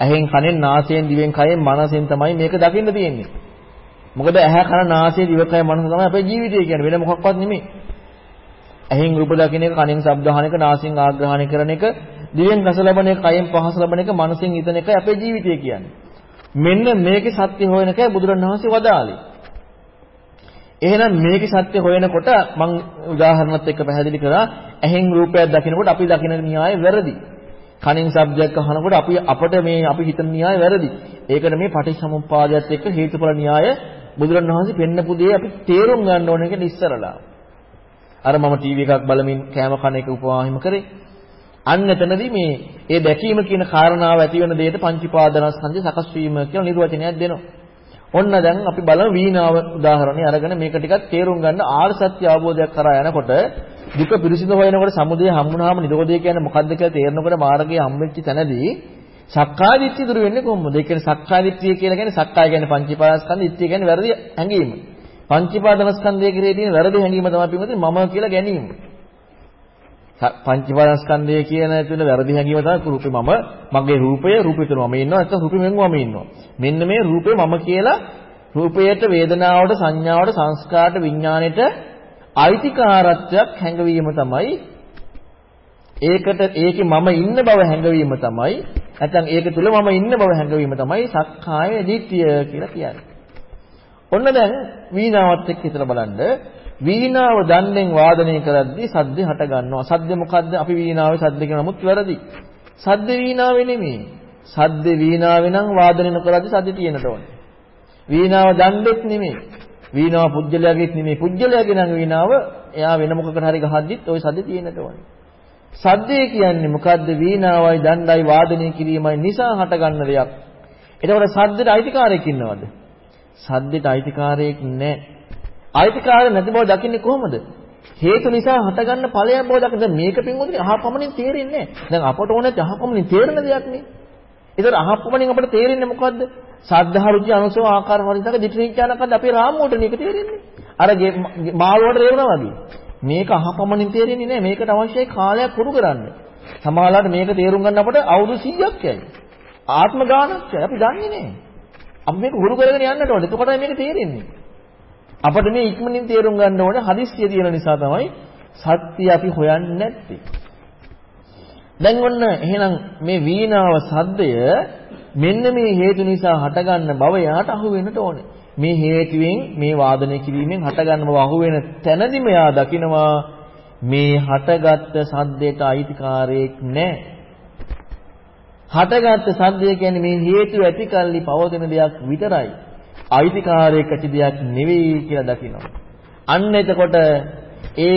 ඇහෙන් කනෙන් නාසයෙන් දිවෙන් කයෙන් මනසෙන් තමයි මේක දකින්න තියෙන්නේ. මොකද ඇහැ කන නාසය දිවකය මනස තමයි අපේ ජීවිතය කියන්නේ වෙන මොකක්වත් නෙමෙයි. ඇහෙන් රූප දකින්න එක, කනෙන් ශබ්ද අහන එක, නාසයෙන් ආග්‍රහණය කරන එක, දිවෙන් රස ලබන එක, කයෙන් පහස ලබන එක, මනසෙන් හිතන එකයි අපේ ජීවිතය කියන්නේ. මෙන්න මේකේ සත්‍ය හොයන එකයි බුදුරණවහන්සේ වදාළේ. එහෙනම් මේකේ සත්‍ය හොයනකොට මම උදාහරණත් එක්ක පැහැදිලි කරා ඇහෙන් රූපයක් දකිනකොට අපි දකින න්‍යාය වැරදි. කනින් ශබ්දයක් අහනකොට අපි අපට මේ අපි හිතන න්‍යාය වැරදි. ඒකට මේ පටිච්චසමුප්පාදයට එක්ක හේතුඵල න්‍යාය බුදුරණවහන්සේ පෙන්නපු දේ අපි තේරුම් ගන්න ඕන එක ඉස්සරලා. අර මම ටීවී එකක් බලමින් කෑම කන එක උපවාහිම කරේ. අන්න එතනදී මේ ඒ දැකීම කියන කාරණාව ඇති වෙන දෙයට පංචීපාදනස්කන්ධය සකස් වීම කියලා නිර්වචනයක් දෙනවා. ඔන්න දැන් අපි බලමු වීණාව උදාහරණය අරගෙන මේක ටිකක් තේරුම් ගන්න ආර්ය සත්‍ය අවබෝධයක් කරා යනකොට දුක පිරිසිදු හොයනකොට සමුදය හම්බුනාම නිරෝධය කියන්නේ මොකද්ද කියලා තේරෙනකොට මාර්ගය හම්බෙච්ච තැනදී සක්කාය දිට්ඨිය දුරු වෙන්නේ කොහොමද? ඒ කියන්නේ සක්කාය දිට්ඨිය කියලා කියන්නේ සක්කාය කියන්නේ පංචීපාදස්කන්ධ, දිට්ඨිය කියන්නේ වැරදි හැඟීම. පංචීපාදස්කන්ධය කෙරේ තියෙන වැරදි හැඟීම තමයි පින්වතුනි මම කියලා ගැනීම. පංචීපාදස්කන්ධය කියන තුන වැරදි හැඟීම තමයි රූපේ මම මගේ රූපය රූපේ තුන මම ඉන්නවා නැත්නම් රූපෙ මෙන් මම ඉන්නවා. මෙන්න මේ රූපේ මම කියලා රූපයට වේදනාවට සංඥාවට සංස්කාරට විඥාණයට අයිතිකාරත්වයක් හැඟවීම තමයි ඒකට ඒකේ මම ඉන්න බව හැඟවීම තමයි නැත්නම් ඒක තුල මම ඉන්න බව හැඟවීම තමයි සක්කාය දිට්ඨිය කියලා කියන්නේ. ඔන්න දැන් වීණාවත් එක්ක හිතලා බලන්න වීණාව දන්නෙන් වාදනය කරද්දී සද්ද හට ගන්නවා. සද්ද මොකද්ද? අපි වීණාවේ සද්ද කියන නමුත් වැරදි. සද්ද වීණාවේ නෙමෙයි. සද්ද වීණාවේ නම් වාදනය නොකරද්දී සද්ද තියෙනට ඕනේ. වීණාව දණ්ඩෙත් නෙමෙයි. වීණාව පුජ්‍යලයාගේත් නෙමෙයි. පුජ්‍යලයාගේ නම් වීණාව එයා වෙන මොකකට හරි ගහද්දිත් ওই සද්ද තියෙනට ඕනේ. සද්දේ කියන්නේ මොකද්ද? වීණාවයි දණ්ඩයි වාදනය කිරීමයි නිසා හටගන්න දෙයක්. එතකොට සද්දෙට අයිතිකාරයෙක් ඉන්නවද? සද්දෙට අයිතිකාරයෙක් නැහැ. අයිතිකාරය නැති බව දකින්නේ කොහොමද? හේතු නිසා හටගන්න ඵලයක් බව දකින්න මේක පින්වතුනි අහපමණින් තේරෙන්නේ නැහැ. දැන් අපට ඕනේ අහපමණින් තේරෙන දෙයක් නේ. ඒතර අහපමණින් අපට තේරෙන්නේ මොකද්ද? සද්ධා රුචි අනුසව ආකාර වරිසක දිට්ඨිඥානකද අපේ රාමුවට මේක තේරෙන්නේ. අර මාළුවට තේරෙනවා වගේ. මේක අහපමණින් තේරෙන්නේ නැහැ. මේකට අවශ්‍යයි කාලයක් පුරු කරන්න. සමහරවිට මේක තේරුම් ගන්න අපට අවුරුදු 100ක් යයි. ආත්ම ගානක් යයි. අපි දන්නේ නැහැ. අපි මේක හුරු කරගෙන යන්නට ඕනේ. එතකොටයි මේක තේරෙන්නේ. අපිට මේ ඉක්මනින් තේරුම් ගන්න ඕනේ හදිස්සිය තියෙන නිසා තමයි සත්‍ය අපි හොයන්නේ නැත්තේ. දැන් ඔන්න එහෙනම් මේ වීණාව සද්දය මෙන්න මේ හේතු නිසා හටගන්න බව යාට අහු වෙන්නට ඕනේ. මේ හේතුවෙන් මේ වාදනය කිරීමෙන් හටගන්න බව අහු වෙන තැනදි මෙයා දකිනවා මේ හටගත්ත සද්දයට අයිතිකාරයෙක් නැහැ. හටගත්ත සද්දය කියන්නේ මේ හේතු ඇතිකල්ලි පවතින දෙයක් විතරයි. අයිතිකාරයෙක් ඇති දෙයක් නෙවෙයි කියලා දකිනවා. අන්න එතකොට ඒ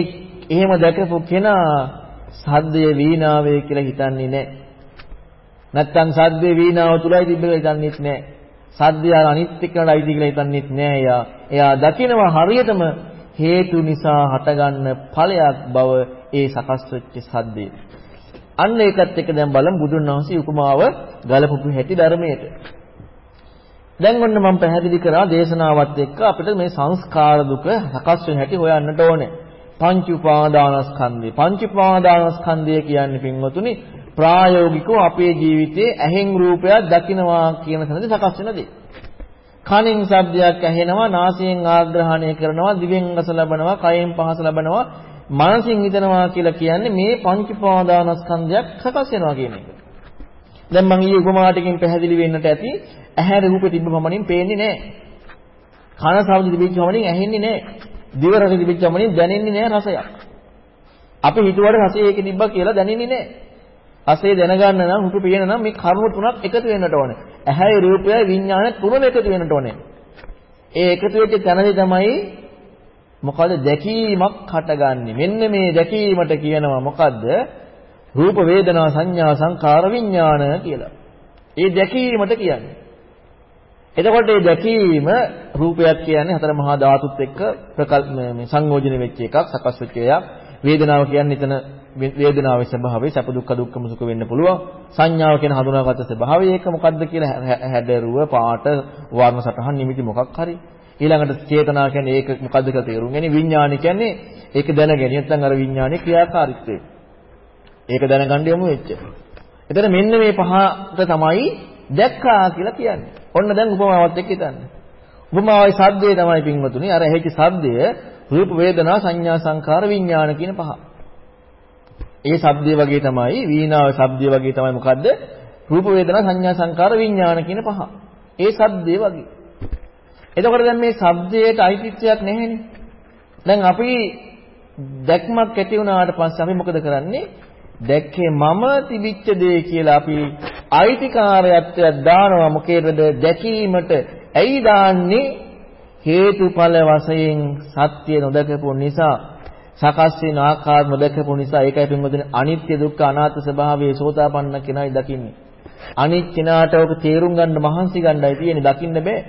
එහෙම දැකපු කෙනා සද්දය වීණාවේ කියලා හිතන්නේ නැහැ. නැත්තම් සද්දේ වීණාව තුලයි තිබෙලා හිතන්නේත් නැහැ. සද්දය අනිත් එක්කනට අයිති කියලා හිතන්නේත් නැහැ එයා. එයා දකිනවා හරියටම හේතු නිසා හටගන්න ඵලයක් බව ඒ සකස් වෙච්ච සද්දේ. අන්න ඒකත් එක්ක දැන් බලමු බුදුන් වහන්සේ උපමාව ගලපපු හැටි ධර්මයට. දැන් ඔන්න මම පැහැදිලි කරා දේශනාවත් එක්ක අපිට මේ සංස්කාර දුක සකස් වෙන හැටි හොයන්නට ඕනේ. පංච උපාදානස්කන්ධය. පංච උපාදානස්කන්ධය කියන්නේ පින්වතුනි ප්‍රායෝගිකව අපේ ජීවිතයේ ඇහෙන් රූපයක් දකිනවා කියන තැනදී සකස් වෙන දේ. කනින් ශබ්දයක් ඇහෙනවා, නාසයෙන් ආග්‍රහණය කරනවා, දිවෙන් රස ලබනවා, කයෙන් පහස ලබනවා. මනසින් හිතනවා කියලා කියන්නේ මේ පංච පාදානස්කන්ධයක් සකස් වෙනවා කියන එක. දැන් මම ඊයේ උපමාටකින් පැහැදිලි වෙන්නට ඇති ඇහැ රූපෙ තිබ්බ පමණින් පේන්නේ නැහැ. කන ශබ්ද තිබිච්ච පමණින් ඇහෙන්නේ නැහැ. දිව රස තිබිච්ච පමණින් දැනෙන්නේ නැහැ රසයක්. අපි හිතුවට රසය ඒකේ තිබ්බා කියලා දැනෙන්නේ නැහැ. රසය දැනගන්න නම් රූප පේන නම් මේ කර්ම තුනක් එකතු වෙන්නට ඕනේ. ඇහැයි රූපයයි විඥානය තුනම එකතු වෙන්නට ඕනේ. ඒ එකතු වෙච්ච තැනදී තමයි මොකද දැකීමක් හටගන්නේ. මෙන්න මේ දැකීමට කියනවා මොකද්ද? රූප වේදනා සංඥා සංකාර විඥාන කියලා. ඒ දැකීමට කියන්නේ. එතකොට මේ දැකීම රූපයක් කියන්නේ හතර මහා ධාතුත් එක්ක මේ සංයෝජන වෙච්ච එකක්, සකස් වෙච්ච එකක්. වේදනාව කියන්නේ එතන වේදනාවේ ස්වභාවය සැප දුක්ඛ දුක්ඛම සුඛ වෙන්න පුළුවන්. සංඥාව කියන හඳුනාගත්ත ස්වභාවය ඒක මොකද්ද කියලා හැඩරුව, පාට, වර්ණ සටහන් නිමිති මොකක් හරි. ඊළඟට චේතනා කියන්නේ ඒක මොකද්ද කියලා තේරුම් ගැනීම. විඥාන කියන්නේ ඒක දැනගැනීම. නැත්නම් අර විඥානයේ ක්‍රියාකාරීත්වය. ඒක දැනගන්න යමු වෙච්ච. එතන මෙන්න මේ පහට තමයි දැක්කා කියලා කියන්නේ. ඔන්න දැන් උපමාවත් එක්ක හිතන්න. උපමාවයි සද්දේ තමයි පින්වතුනි. අර ඇහිච්ච සද්දය රූප වේදනා සංඥා සංකාර විඥාන කියන පහ. ඒ shabdය වගේ තමයි වීණාවේ shabdය වගේ තමයි මොකද්ද? රූප වේදනා සංඥා සංකාර විඥාන කියන පහ. ඒ shabdය වගේ. එතකොට දැන් මේ shabdයට අයිතිත්වයක් නැහැනේ. දැන් අපි දැක්මක් ඇති වුණාට පස්සේ අපි මොකද කරන්නේ? දැක්කේ මම තිබිච්ච දේ කියලා අපි අයිතිකාරයත්වයක් දානවා මොකේද දැකීමට ඇයි දාන්නේ හේතුඵල වශයෙන් සත්‍ය නොදකපු නිසා සකස් වෙන ආකාර නොදකපු නිසා ඒකයි පින්වතුනි අනිත්‍ය දුක්ඛ අනාත්ම ස්වභාවයේ සෝතාපන්න කෙනයි දකින්නේ. අනිත් කෙනාට ඔක තේරුම් ගන්න මහන්සි ගන්නයි තියෙන්නේ දකින්න බෑ.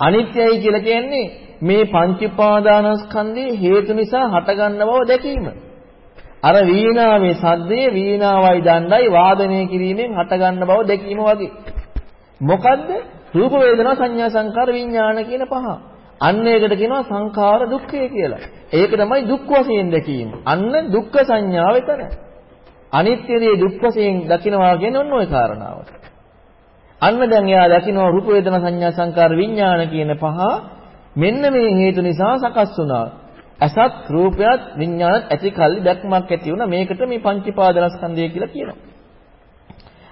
අනිත්‍යයි කියලා කියන්නේ මේ පංච උපාදානස්කන්ධයේ හේතු නිසා හටගන්න බව දැකීම. අර වීණාවේ සද්දේ වීණාවයි දණ්ඩයි වාදනය කිරීමෙන් හටගන්න බව දැකීම වගේ. මොකද්ද? රූප වේදනා සංඥා සංකාර විඥාන කියන පහ. අන්න ඒකට කියනවා සංඛාර දුක්ඛය කියලා. ඒක තමයි දුක් වශයෙන් දැකීම. අන්න දුක්ඛ සංඥාව එතන. අනිත්‍යදී දුක් වශයෙන් දකිනවා කියන්නේ ඔන්න ඔය කාරණාවට. අන්න දැන් එයා දකිනවා රූප වේදනා සංඥා සංකාර විඥාන කියන පහ මෙන්න මේ හේතු නිසා සකස් වුණා. අසත් රූපයත් විඥානත් ඇති කල්ලි දැක්මක් ඇති වුණා. මේකට මේ පංචීපාදනස්කන්ධය කියලා කියනවා.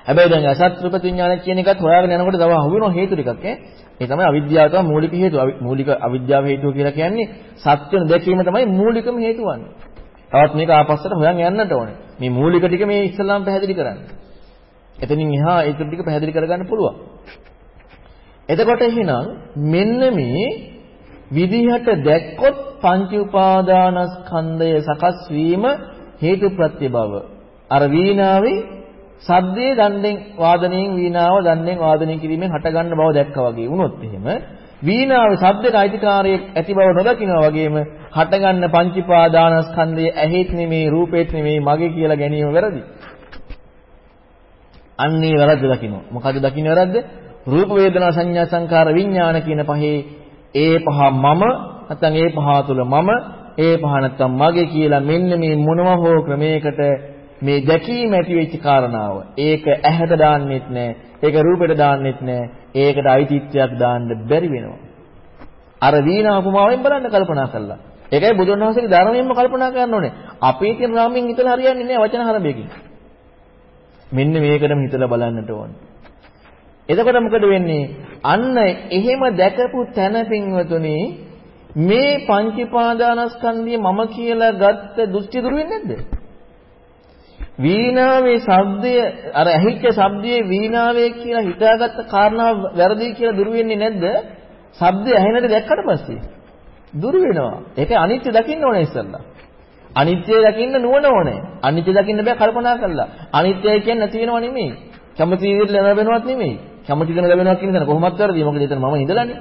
හැබැයි දැන් අසත් රූප විඥාන කියන එකත් හොයාගෙන යනකොට තව අහු වෙන හේතු ටිකක් ඈ. ඒ තමයි අවිද්‍යාව තමයි මූලික හේතුව. මූලික අවිද්‍යාව හේතුව කියලා කියන්නේ සත්‍ය නොදැකීම තමයි මූලිකම හේතුව වන්නේ. තවත් මේක ආපස්සට හොයන් යන්නට ඕනේ. මේ මූලික ටික මේ ඉස්සල්ලාම පැහැදිලි කරන්න. එතනින් එහා ඒක ටික පැහැදිලි කරගන්න පුළුවන්. එතකොට එහෙනම් මෙන්න මේ විදිහට දැක්කොත් පංච උපාදානස්කන්ධය සකස් වීම හේතුප්‍රත්‍ය බව. අර වීණාවේ සද්දේ දණ්ඩෙන් වාදනයෙන් වීණාව දණ්ඩෙන් වාදනය කිරීමෙන් හටගන්න බව දැක්කා වගේ වුණොත් එහෙම වීණාවේ සද්දේට අයිතිකාරයෙක් ඇති බව නොදකිනවා වගේම හටගන්න පංචීපාදානස්කන්ධයේ ඇහෙත් නෙමේ රූපෙත් නෙමේ මගේ කියලා ගැනීම වැරදි. අන්නේ වැරද්ද දකින්න. මොකද දකින්න වැරද්ද? රූප වේදනා සංඥා සංකාර විඥාන කියන පහේ ඒ පහ මම නැත්නම් ඒ පහ තුල මම ඒ පහ නැත්නම් මගේ කියලා මෙන්න මේ මොනවා හෝ ක්‍රමයකට මේ දැකීම ඇති වෙච්ච කාරණාව. ඒක ඇහැට දාන්නෙත් නෑ. ඒක රූපෙට දාන්නෙත් නෑ. ඒකට අයිතිත්වයක් දාන්න බැරි වෙනවා. අර වීණා උපමාවෙන් බලන්න කල්පනා කළා. ඒකයි බුදුන් වහන්සේගේ ධර්මයෙන්ම කල්පනා කරන්න ඕනේ. අපේ තියෙන රාමයෙන් හිතලා හරියන්නේ නෑ වචන හරබයකින්. මෙන්න මේකටම හිතලා බලන්නට ඕනේ. එතකොට මොකද වෙන්නේ? අන්න එහෙම දැකපු තැන පින්වතුනි මේ පංචීපාදානස්කන්ධය මම කියලා ගත්ත දෘෂ්ටි දුරු වෙන්නේ නැද්ද? වීණාවේ ශබ්දය අර ඇහිච්ච ශබ්දයේ වීණාවේ කියලා හිතාගත්ත කාරණාව වැරදි කියලා දුරු වෙන්නේ නැද්ද? ශබ්දය ඇහෙනට දැක්කට පස්සේ දුරු වෙනවා. ඒක අනිත්‍ය දකින්න ඕනේ ඉස්සල්ලා. අනිත්‍ය දකින්න නුවණ ඕනේ. අනිත්‍ය දකින්න බෑ කල්පනා කරලා. අනිත්‍යයි කියන්නේ නැති වෙනව නෙමෙයි. කැමති විදිහට ලැබෙනවත් නෙමෙයි. කැමති කෙන ලැබෙනවා කියන තැන කොහොමද වැරදි? මොකද එතන මම ඉඳලානේ.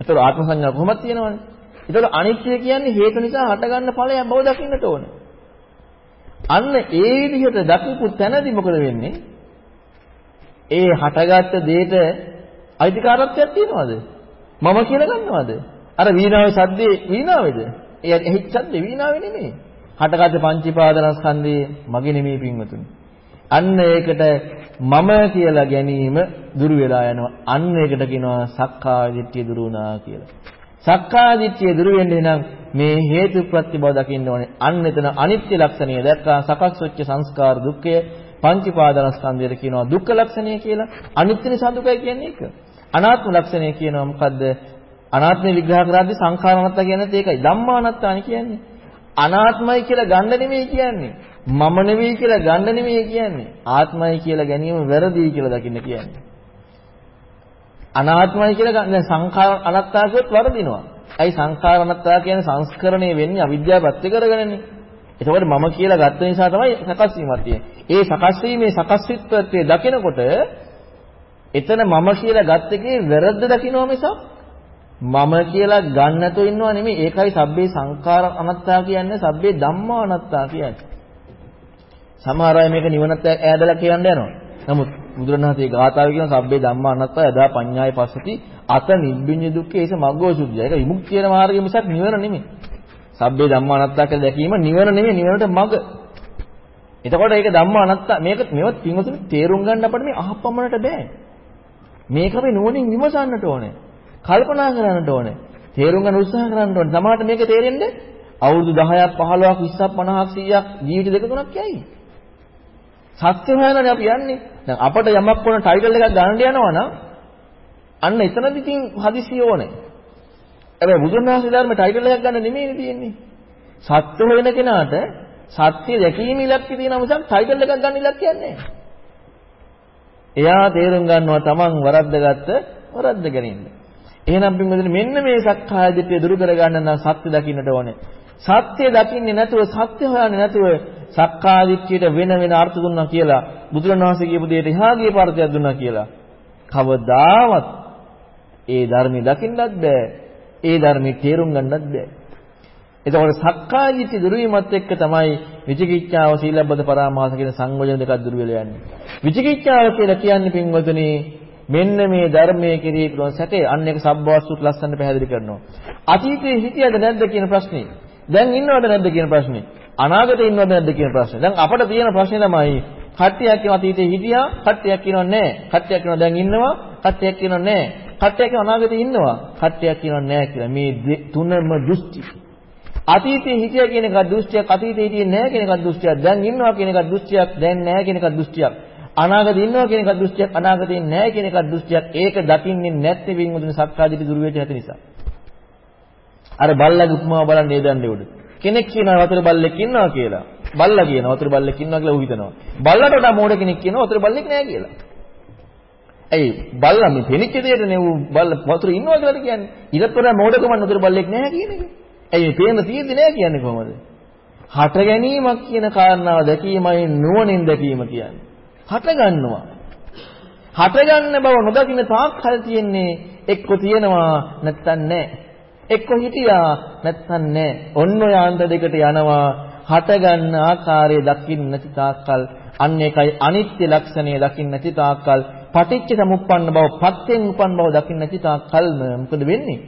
ඒතකොට ආත්ම සංඥා කොහොමද තියෙනවනේ. ඒතකොට අනිත්‍ය කියන්නේ හේතු නිසා හටගන්න ඵලයක් බව දකින්නට ඕනේ. අන්න ඒ විදිහට දකිපු තැනදී මොකද වෙන්නේ? ඒ හටගත්ත දෙයට අයිතිකාරත්වයක් තියනවද? මම කියලා ගන්නවද? අර වීණාවේ සද්දේ වීණාවේද? ඒ ඇහිච්ච සද්දේ වීණාවේ නෙමෙයි. හටගත්ත පංචීපාදනස්කන්ධේ මගේ නෙමෙයි පින්වතුනි. අන්න ඒකට මම කියලා ගැනීම දුරු වෙලා යනවා. අන්න ඒකට කියනවා සක්කාය දිට්ඨිය දුරු වුණා කියලා. සක්කාය දිට්ඨිය දුරු වෙන්නේ නම් මේ හේතු ප්‍රත්‍ය බව දකින්න ඕනේ. අන්න එතන අනිත්‍ය ලක්ෂණය දැක්කා සකස් වෙච්ච සංස්කාර දුක්ඛය පංචපාදනස්කන්ධයට කියනවා දුක්ඛ ලක්ෂණය කියලා. අනිත්‍ය නිසා දුකයි කියන්නේ ඒක. අනාත්ම ලක්ෂණය කියනවා මොකද්ද? අනාත්මය විග්‍රහ කරද්දී සංඛාරණත්ත කියන්නේ ඒකයි. ධම්මානත්තානි කියන්නේ. අනාත්මයි කියලා ගන්න නෙමෙයි කියන්නේ. මම නෙවෙයි කියලා ගන්න නෙමෙයි කියන්නේ. ආත්මයි කියලා ගැනීම වැරදි කියලා දකින්න කියන්නේ. අනාත්මයි කියලා ගන්න දැන් සංඛාර අනත්තා කියොත් වරදිනවා. ඇයි සංඛාර අනත්තා කියන්නේ සංස්කරණය වෙන්නේ අවිද්‍යාව පැත්ත කරගෙනනේ. එතකොට මම කියලා ගත්ත නිසා තමයි සකස් වීමක් තියෙන්නේ. ඒ සකස් වීමේ සකස් විත්වත්වයේ දකිනකොට එතන මම කියලා ගත්ත එකේ වැරද්ද දකින්නවා මිසක් මම කියලා ගන්න නැතුව ඉන්නව නෙමෙයි. ඒකයි සබ්බේ සංඛාර අනත්තා කියන්නේ සබ්බේ ධම්මා අනත්තා කියන්නේ. සමහර අය මේක නිවනත් ඈදලා කියන්න යනවා. නමුත් බුදුරණවහන්සේ ගාථාවේ කියන සබ්බේ ධම්මා අනත්තා යදා පඤ්ඤාය පස්සති අත නිබ්බිඤ්ඤ දුක්ඛේ ඒස මග්ගෝ සුද්ධිය. ඒක විමුක්තියන මාර්ගය මිසක් නිවන නෙමෙයි. සබ්බේ ධම්මා අනත්තා කියලා දැකීම නිවන නෙමෙයි නිවනට මග. එතකොට ඒක ධම්මා අනත්තා මේක මේවත් පින්වතුනි තේරුම් ගන්න අපිට මේ අහපමණට බෑ. මේක අපි නුවණින් විමසන්නට ඕනේ. කල්පනා කරන්නට ඕනේ. තේරුම් ගන්න උත්සාහ කරන්න ඕනේ. සමහරට මේක තේරෙන්නේ අවුරුදු 10ක් 15ක් 20ක් 50ක් 100ක් ජීවිත දෙක තුනක් යයි. සත්‍ය හොයනනේ අපි යන්නේ. දැන් අපිට යමක් වුණ ටයිටල් එකක් ගන්න යනවා නම් අන්න එතනදි තින් හදිසිය ඕනේ. හැබැයි බුදුන් වහන්සේ ධර්ම ටයිටල් එකක් ගන්න නෙමෙයි තියෙන්නේ. සත්‍ය හොයන කෙනාට සත්‍ය දැකීම ඉලක්කය තියෙනවා මිසක් ටයිටල් එකක් ගන්න ඉලක්කයක් නැහැ. එයා තේරුම් ගන්නවා Taman වරද්දගත්ත වරද්ද ගැනීම. එහෙනම් පින්වතුනි මෙන්න මේ සක්කාය දිට්ඨිය දුරු කරගන්න නම් සත්‍ය දකින්නට ඕනේ. සත්‍ය දකින්නේ නැතුව සත්‍ය හොයන්නේ නැතුව සක්කාය දිට්ඨියට වෙන වෙන අර්ථ දුන්නා කියලා බුදුරණවහන්සේ කියපු දෙයට එහා ගිය පාර්ථයක් දුන්නා කියලා. කවදාවත් ඒ ධර්මي දකින්නත් බෑ. ඒ ධර්මي තේරුම් ගන්නත් බෑ. එතකොට සක්කාය දිට්ඨි දුරු වීමත් එක්ක තමයි විචිකිච්ඡාව සීලබ්බත පරාමාස කියන සංයෝජන දෙකක් දුරු වෙලා යන්නේ. විචිකිච්ඡාව කියලා කියන්නේ පින්වතුනි මෙන්න මේ ධර්මයේ කෙරෙහි පිළිවන් සැකේ අන්න එක සබ්බවස්තුත් ලස්සන පැහැදිලි කරනවා. අතීතයේ හිටියද නැද්ද කියන ප්‍රශ්නේ. දැන් ඉන්නවද නැද්ද කියන ප්‍රශ්නේ. අනාගතේ ඉන්නවද නැද්ද කියන ප්‍රශ්නේ. දැන් අපට තියෙන ප්‍රශ්නේ තමයි කට්ටියක් කියන අතීතයේ හිටියා, කට්ටියක් කියනවා නැහැ. කට්ටියක් කියනවා දැන් ඉන්නවා, කට්ටියක් කියනවා නැහැ. කට්ටියක් කියනවා අනාගතේ ඉන්නවා, කට්ටියක් කියනවා නැහැ කියලා. මේ තුනම දෘෂ්ටි. අතීතයේ හිටියා කියන එක දෘෂ්ටියක්, අතීතයේ හිටියේ නැහැ කියන එක දෘෂ්ටියක්. දැන් ඉන්නවා කියන එක දෘෂ්ටියක්, දැන් නැහැ කියන එක දෘෂ්ටියක්. අනාගතේ ඉන්නවා කියන එක දෘෂ්ටියක් අනාගතේ නැහැ කියන එක දෘෂ්ටියක් ඒක දකින්නේ නැත්නම් වින්මුදුනේ සක්කාදිට දුර වෙච්ච නැති නිසා අර බල්ලගේ උපමාව බලන්න නේදන්නේ උඩ කෙනෙක් කියනවා වතුර බල්ලෙක් ඉන්නවා කියලා. බල්ලා කියනවා වතුර බල්ලෙක් ඉන්නවා කියලා ඌ හිතනවා. බල්ලට වඩා මෝඩ කෙනෙක් කියනවා වතුර බල්ලෙක් නැහැ කියලා. ඇයි? බල්ලා මේ පෙනිච්ච දෙයට නේ ඌ බල්ල වතුර ඉන්නවා කියලා කියන්නේ? ඊටත් වඩා මෝඩකම වතුර බල්ලෙක් නැහැ කියන එක. ඇයි මේ පේන තියෙද්දි නැහැ කියන්නේ කොහොමද? හට ගැනීමක් කියන කාරණාව දැකීමයි නුවණින් දැකීම කියන්නේ. හටගන්නවා. හටගන්න බව නොදකින්න තාක් කල් තියෙන්නේ එක්ක තියෙනවා නැත්තම් නැහැ. එක්ක හිටියා නැත්තම් නැහැ. ඔන්න ඔය අන්ත දෙකට යනවා හටගන්න ආකාරය දකින්න නැති තාක්කල් අන්න ඒකයි අනිත්‍ය ලක්ෂණය දකින්න නැති තාක්කල් පටිච්ච සමුප්පන්න බව පත්‍යෙන් උපන් බව දකින්න නැති තාක්කල් මොකද වෙන්නේ?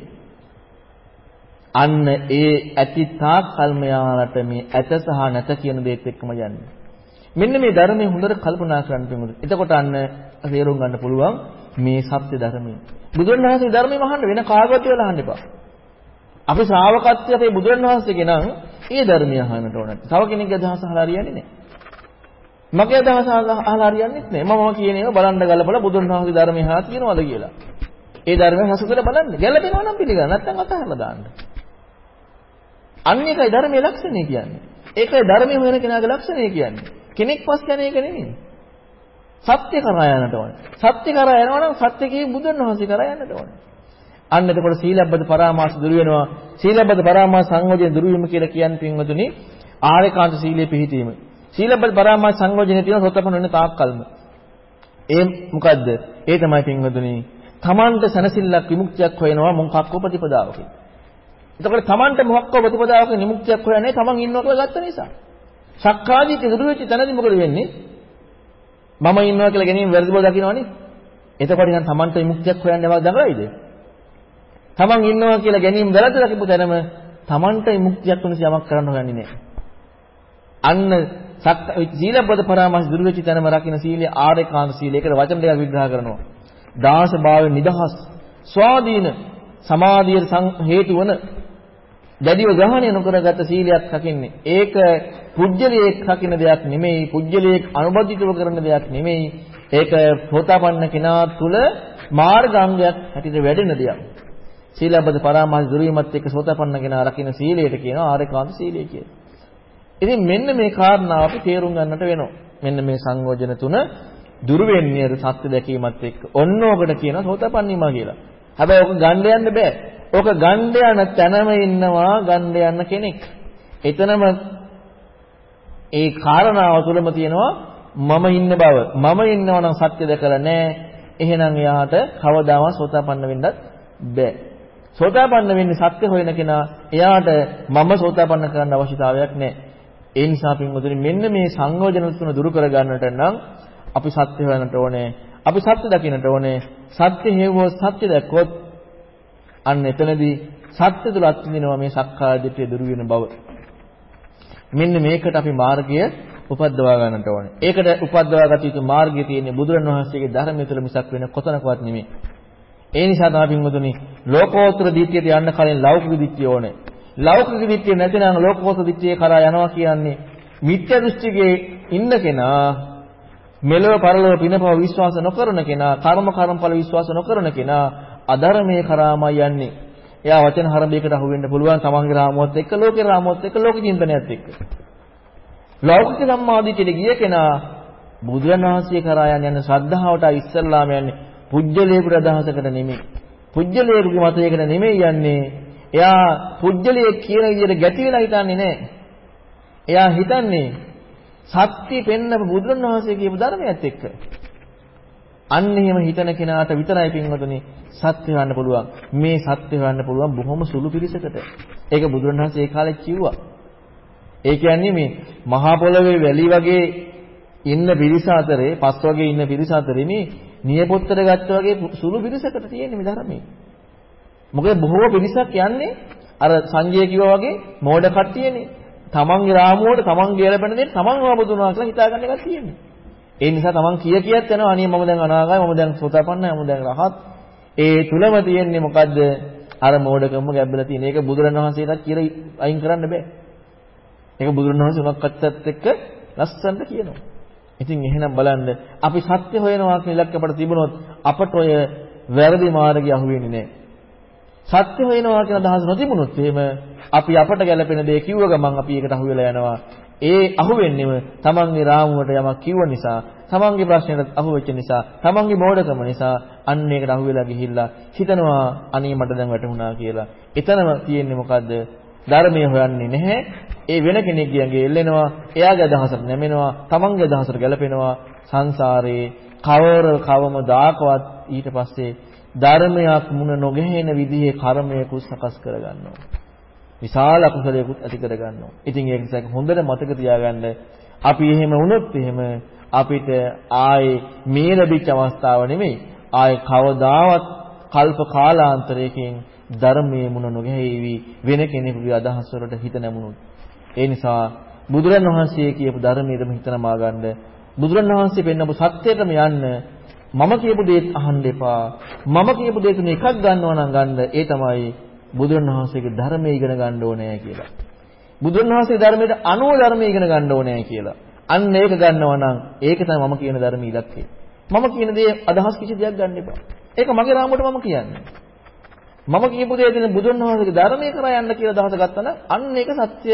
අන්න ඒ ඇති තාක්කල් මෙයාලට මේ ඇත සහ නැත කියන දේත් එක්කම යන්නේ. මෙන්න මේ ධර්මයේ හොඳට කල්පනා කරන්න පිටුමුද. එතකොට අන්න තේරුම් ගන්න පුළුවන් මේ සත්‍ය ධර්මය. බුදුන් වහන්සේ ධර්මය මහන්න වෙන කාගවත් වෙලා අහන්න එපා. අපි ශ්‍රාවකත්වයේ අපේ බුදුන් වහන්සේගේ නම් ඒ ධර්මය අහන්නට ඕන. තව කෙනෙක්ගේ අදහස අහලා හරියන්නේ නැහැ. මගේ අදහස අහලා හරියන්නේ නැහැ. මම කියන ඒවා බලන්න ගලපලා බුදුන් වහන්සේ ධර්මය අහලා තියෙනවද කියලා. ඒ ධර්මය හසුකර බලන්න. ගැළපෙනවා නම් පිළිගන්න. නැත්නම් අතහැරලා දාන්න. අන්න ඒකයි ධර්මයේ ලක්ෂණය කියන්නේ. ඒකයි ධර්මයේ හොයන කෙනාගේ ලක්ෂණය කියන්නේ. කෙනෙක් පස් යන එක නෙමෙයි. සත්‍ය කරා යන්නට ඕනේ. සත්‍ය කරා යනවා නම් සත්‍ය කියේ බුදුන් වහන්සේ කරා යන්නට ඕනේ. අන්න එතකොට සීලබ්බත පරාමාස දුරු වෙනවා. සීලබ්බත පරාමාස සංයෝජන දුරු වීම කියලා කියන්නේ පින්වතුනි ආරේකාන්ත සීලයේ පිහිටීම. සීලබ්බත පරාමාස සංයෝජනේ තියෙන සෝතපන වෙන තාක්කල්ම. ඒ මොකද්ද? ඒ තමයි පින්වතුනි තමන්ට සනසිල්ලක් විමුක්තියක් හොයනවා මොකක්කෝ ප්‍රතිපදාවකින්. එතකොට තමන්ට මොකක්කෝ ප්‍රතිපදාවක විමුක්තියක් හොයන්නේ තමන් ඉන්නවා කියලා ගත්ත නිසා. සක්කාදිට්ඨිය දුරු වෙච්ච තැනදී මොකද වෙන්නේ? මම ඉන්නවා කියලා ගැනීම වැරදි බව දකින්නවනේ. එතකොට නිකන් Tamanට විමුක්තියක් හොයන්න යමක් දඟලයිද? Taman ඉන්නවා කියලා ගැනීම වැරදි දකිපු තැනම Tamanට විමුක්තියක් වෙනස යමක් කරන්න හොයන්නේ නැහැ. අන්න සීලබ්බත පරාමාස දුරු වෙච්ච තැනම රකින්න සීලය ආරේකාන්ත සීලය. ඒකට වචන දෙකක් විග්‍රහ කරනවා. දාස භාවයෙන් නිදහස් ස්වාධීන සමාධියට හේතු වන දැඩිව ග්‍රහණය නොකරගත සීලයක් රකින්නේ. ඒක පුජ්‍යලයක් රකින්න දෙයක් නෙමෙයි. පුජ්‍යලයක් අනුබද්ධිතව කරන දෙයක් නෙමෙයි. ඒක සෝතාපන්න කෙනා තුල මාර්ගාංගයක් හැටියට වැඩෙන දෙයක්. සීලබ්බත පරාමාස දුරීමත් එක්ක සෝතාපන්න කෙනා රකින්න සීලයට කියනවා ආරේකාන්ත සීලය කියලා. ඉතින් මෙන්න මේ කාරණාව අපි තේරුම් ගන්නට වෙනවා. මෙන්න මේ සංයෝජන තුන දුරු වෙන්නේ අර සත්‍ය දැකීමත් එක්ක. ඔන්න ඔකට කියනවා සෝතාපන්නීමා කියලා. හැබැයි ඔක ගන්න යන්න බෑ. ඔක ගන්න යන තැනම ඉන්නවා ගන්න යන කෙනෙක්. එතනම ඒ කාරණාව තුළම තියෙනවා මම ඉන්න බව. මම ඉන්නවා නම් සත්‍ය දැකලා නැහැ. එහෙනම් එයාට කවදාවත් සෝතාපන්න වෙන්නත් බෑ. සෝතාපන්න වෙන්නේ සත්‍ය හොයන කෙනා. එයාට මම සෝතාපන්න කරන්න අවශ්‍යතාවයක් නැහැ. ඒ නිසා පින්වතුනි මෙන්න මේ සංයෝජන තුන දුරු කර ගන්නට නම් අපි සත්‍ය හොයන්නට ඕනේ. අපි සත්‍ය දකින්නට ඕනේ. සත්‍ය හේවෝ සත්‍ය දැක්කොත් අන්න එතනදී සත්‍ය තුල අත්විඳිනවා මේ සක්කාය දිට්ඨිය දුරු වෙන බව. මෙන්න මේකට අපි මාර්ගය උපද්දවා ගන්නට ඕනේ. ඒකට උපද්දවා ගත යුතු මාර්ගය තියෙන්නේ බුදුරණවහන්සේගේ ධර්මය තුළ මිසක් වෙන කොතනකවත් නෙමෙයි. ඒ නිසා තමයි පින්වතුනි ලෝකෝත්තර දිට්ඨියට යන්න කලින් ලෞකික දිට්ඨිය ඕනේ. ලෞකික දිට්ඨිය නැතිනම් ලෝකෝත්තර දිට්ඨිය කරා යනවා කියන්නේ මිත්‍යා දෘෂ්ටියේ ඉන්න කෙනා මෙලොව පරලොව පිනපව විශ්වාස නොකරන කෙනා කර්ම කර්මඵල විශ්වාස නොකරන කෙනා අධර්මයේ කරාමයි යන්නේ. එයා වචන හරඹයකට අහු වෙන්න පුළුවන් තමන්ගේ රාමුවත් එක්ක ලෝකේ රාමුවත් එක්ක ලෝක චින්තනයත් එක්ක. ලෞකික සම්මාදිටියට ගිය කෙනා බුදුරන් වහන්සේ කරා යන යන ශ්‍රද්ධාවට ඉස්සල්ලාම යන්නේ පුජ්‍යලේකුට අදහසකට නෙමෙයි. පුජ්‍යලේකුගේ මතයකට නෙමෙයි යන්නේ. එයා පුජ්‍යලයේ කියන විදිහට ගැටි වෙලා හිතන්නේ නැහැ. එයා හිතන්නේ සත්‍ය පෙන්නපු බුදුරන් වහන්සේ කියපු ධර්මයත් එක්ක. අන්න එහෙම හිතන කෙනාට විතරයි පින්වතුනි සත්‍ය හොයන්න පුළුවන්. මේ සත්‍ය හොයන්න පුළුවන් බොහොම සුළු පිරිසකට. ඒක බුදුරණවහන්සේ ඒ කාලේ කිව්වා. ඒ කියන්නේ මේ මහා පොළවේ වැලි වගේ ඉන්න පිරිස අතරේ පස් වගේ ඉන්න පිරිස අතරේ මේ නියපොත්තර ගත්ත වගේ සුළු පිරිසකට තියෙන මේ ධර්මයේ. මොකද බොහෝ පිරිසක් යන්නේ අර සංජය කිව්වා වගේ මෝඩ කට්ටියනේ. තමන්ගේ රාමුවට තමන්ගේ ලැබෙන දේ තමන් වබදුනා කියලා හිතාගන්න එකක් තියෙන්නේ. ඒ නිසා තමන් කිය කියත් යනවා අනේ මම දැන් අනාගතයි මම දැන් සෝතාපන්නයි මම දැන් රහත්. ඒ තුලම තියෙන්නේ මොකද්ද? අර මෝඩකම ගැඹලා තියෙන. ඒක බුදුරණවහන්සේටත් කියලා අයින් කරන්න බෑ. ඒක බුදුරණවහන්සේ උනක්කත්තත් එක්ක ලස්සනට කියනවා. ඉතින් එහෙනම් බලන්න අපි සත්‍ය හොයනවා කියන ඉලක්ක අපට තිබුණොත් අපට ඔය වැරදි මාර්ගය අහුවෙන්නේ නැහැ. සත්‍ය හොයනවා කියන අදහස නොතිබුණොත් එහෙම අපි අපට ගැළපෙන දේ කිව්ව ගමන් අපි ඒකට අහු වෙලා යනවා. ඒ අහුවෙන්නේම තමන්ගේ රාමුවට යමක් කිව්ව නිසා, තමන්ගේ ප්‍රශ්නෙට අහුවෙච්ච නිසා, තමන්ගේ මෝඩකම නිසා අන්න ඒකට අහුවෙලා ගිහිල්ලා හිතනවා අනේ මට දැන් වැටුණා කියලා. එතනම තියෙන්නේ මොකද්ද? ධර්මය හොයන්නේ නැහැ. ඒ වෙන කෙනෙක්ගේ එල්ලෙනවා. එයාගේ අදහසට නැමෙනවා. තමන්ගේ අදහසට ගැලපෙනවා. සංසාරේ කවර කවම දාකවත් ඊට පස්සේ ධර්මයක් මුණ නොගැහෙන විදිහේ කර්මයකුත් සකස් කරගන්නවා. විශාල අකුසලයකුත් ඇති කර ගන්නවා. ඉතින් ඒක නිසා හොඳට මතක තියාගන්න අපි එහෙම වුණොත් එහෙම අපිට ආයේ මේ ලැබිච්ච අවස්ථාව නෙමෙයි ආයේ කවදාවත් කල්ප කාලාන්තරයකින් ධර්මයේ මුණ නොගැහිවි වෙන කෙනෙකුගේ අදහස් වලට හිත නැමුණොත්. ඒ නිසා බුදුරන් වහන්සේ කියපු ධර්මයේම හිත නමා ගන්න බුදුරන් වහන්සේ පෙන්නපු සත්‍යයටම යන්න මම කියපු දේත් අහන්න එපා. මම කියපු දේ තුන එකක් ගන්නවා නම් ගන්න ඒ තමයි බුදුන් වහන්සේගේ ධර්මය ඉගෙන ගන්න ඕනේ කියලා. බුදුන් වහන්සේගේ ධර්මයට අනුව ධර්මය ඉගෙන ගන්න ඕනේ කියලා. අන්න ඒක ගන්නවා නම් ඒක තමයි මම කියන ධර්ම ඉලක්කය. මම කියන දේ අදහස් කිසි දෙයක් ගන්න එපා. ඒක මගේ රාමුවට මම කියන්නේ. මම කියපු දේ දෙන බුදුන් වහන්සේගේ ධර්මය කරා යන්න කියලා අදහස ගත්තා නම් අන්න ඒක සත්‍ය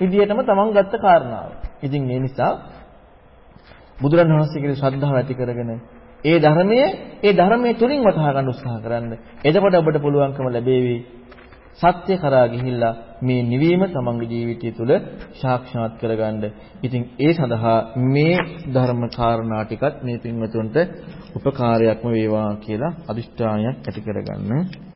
විදියටම තමන් ගත්ත කාරණාව. ඉතින් ඒ නිසා බුදුරන් වහන්සේගේ ශ්‍රද්ධාව ඇති කරගෙන ඒ ධර්මයේ ඒ ධර්මයේ තුලින් වටහා ගන්න උත්සාහ කරන්න. එතකොට ඔබට පුළුවන්කම ලැබෙවි සත්‍ය කරා ගිහිල්ලා මේ නිවීම තමන්ගේ ජීවිතය තුළ සාක්ෂාත් කරගන්න. ඉතින් ඒ සඳහා මේ ධර්ම කාරණා ටිකත් මේ පින්වතුන්ට උපකාරයක්ම වේවා කියලා අදිෂ්ඨානයක් ඇති කරගන්න.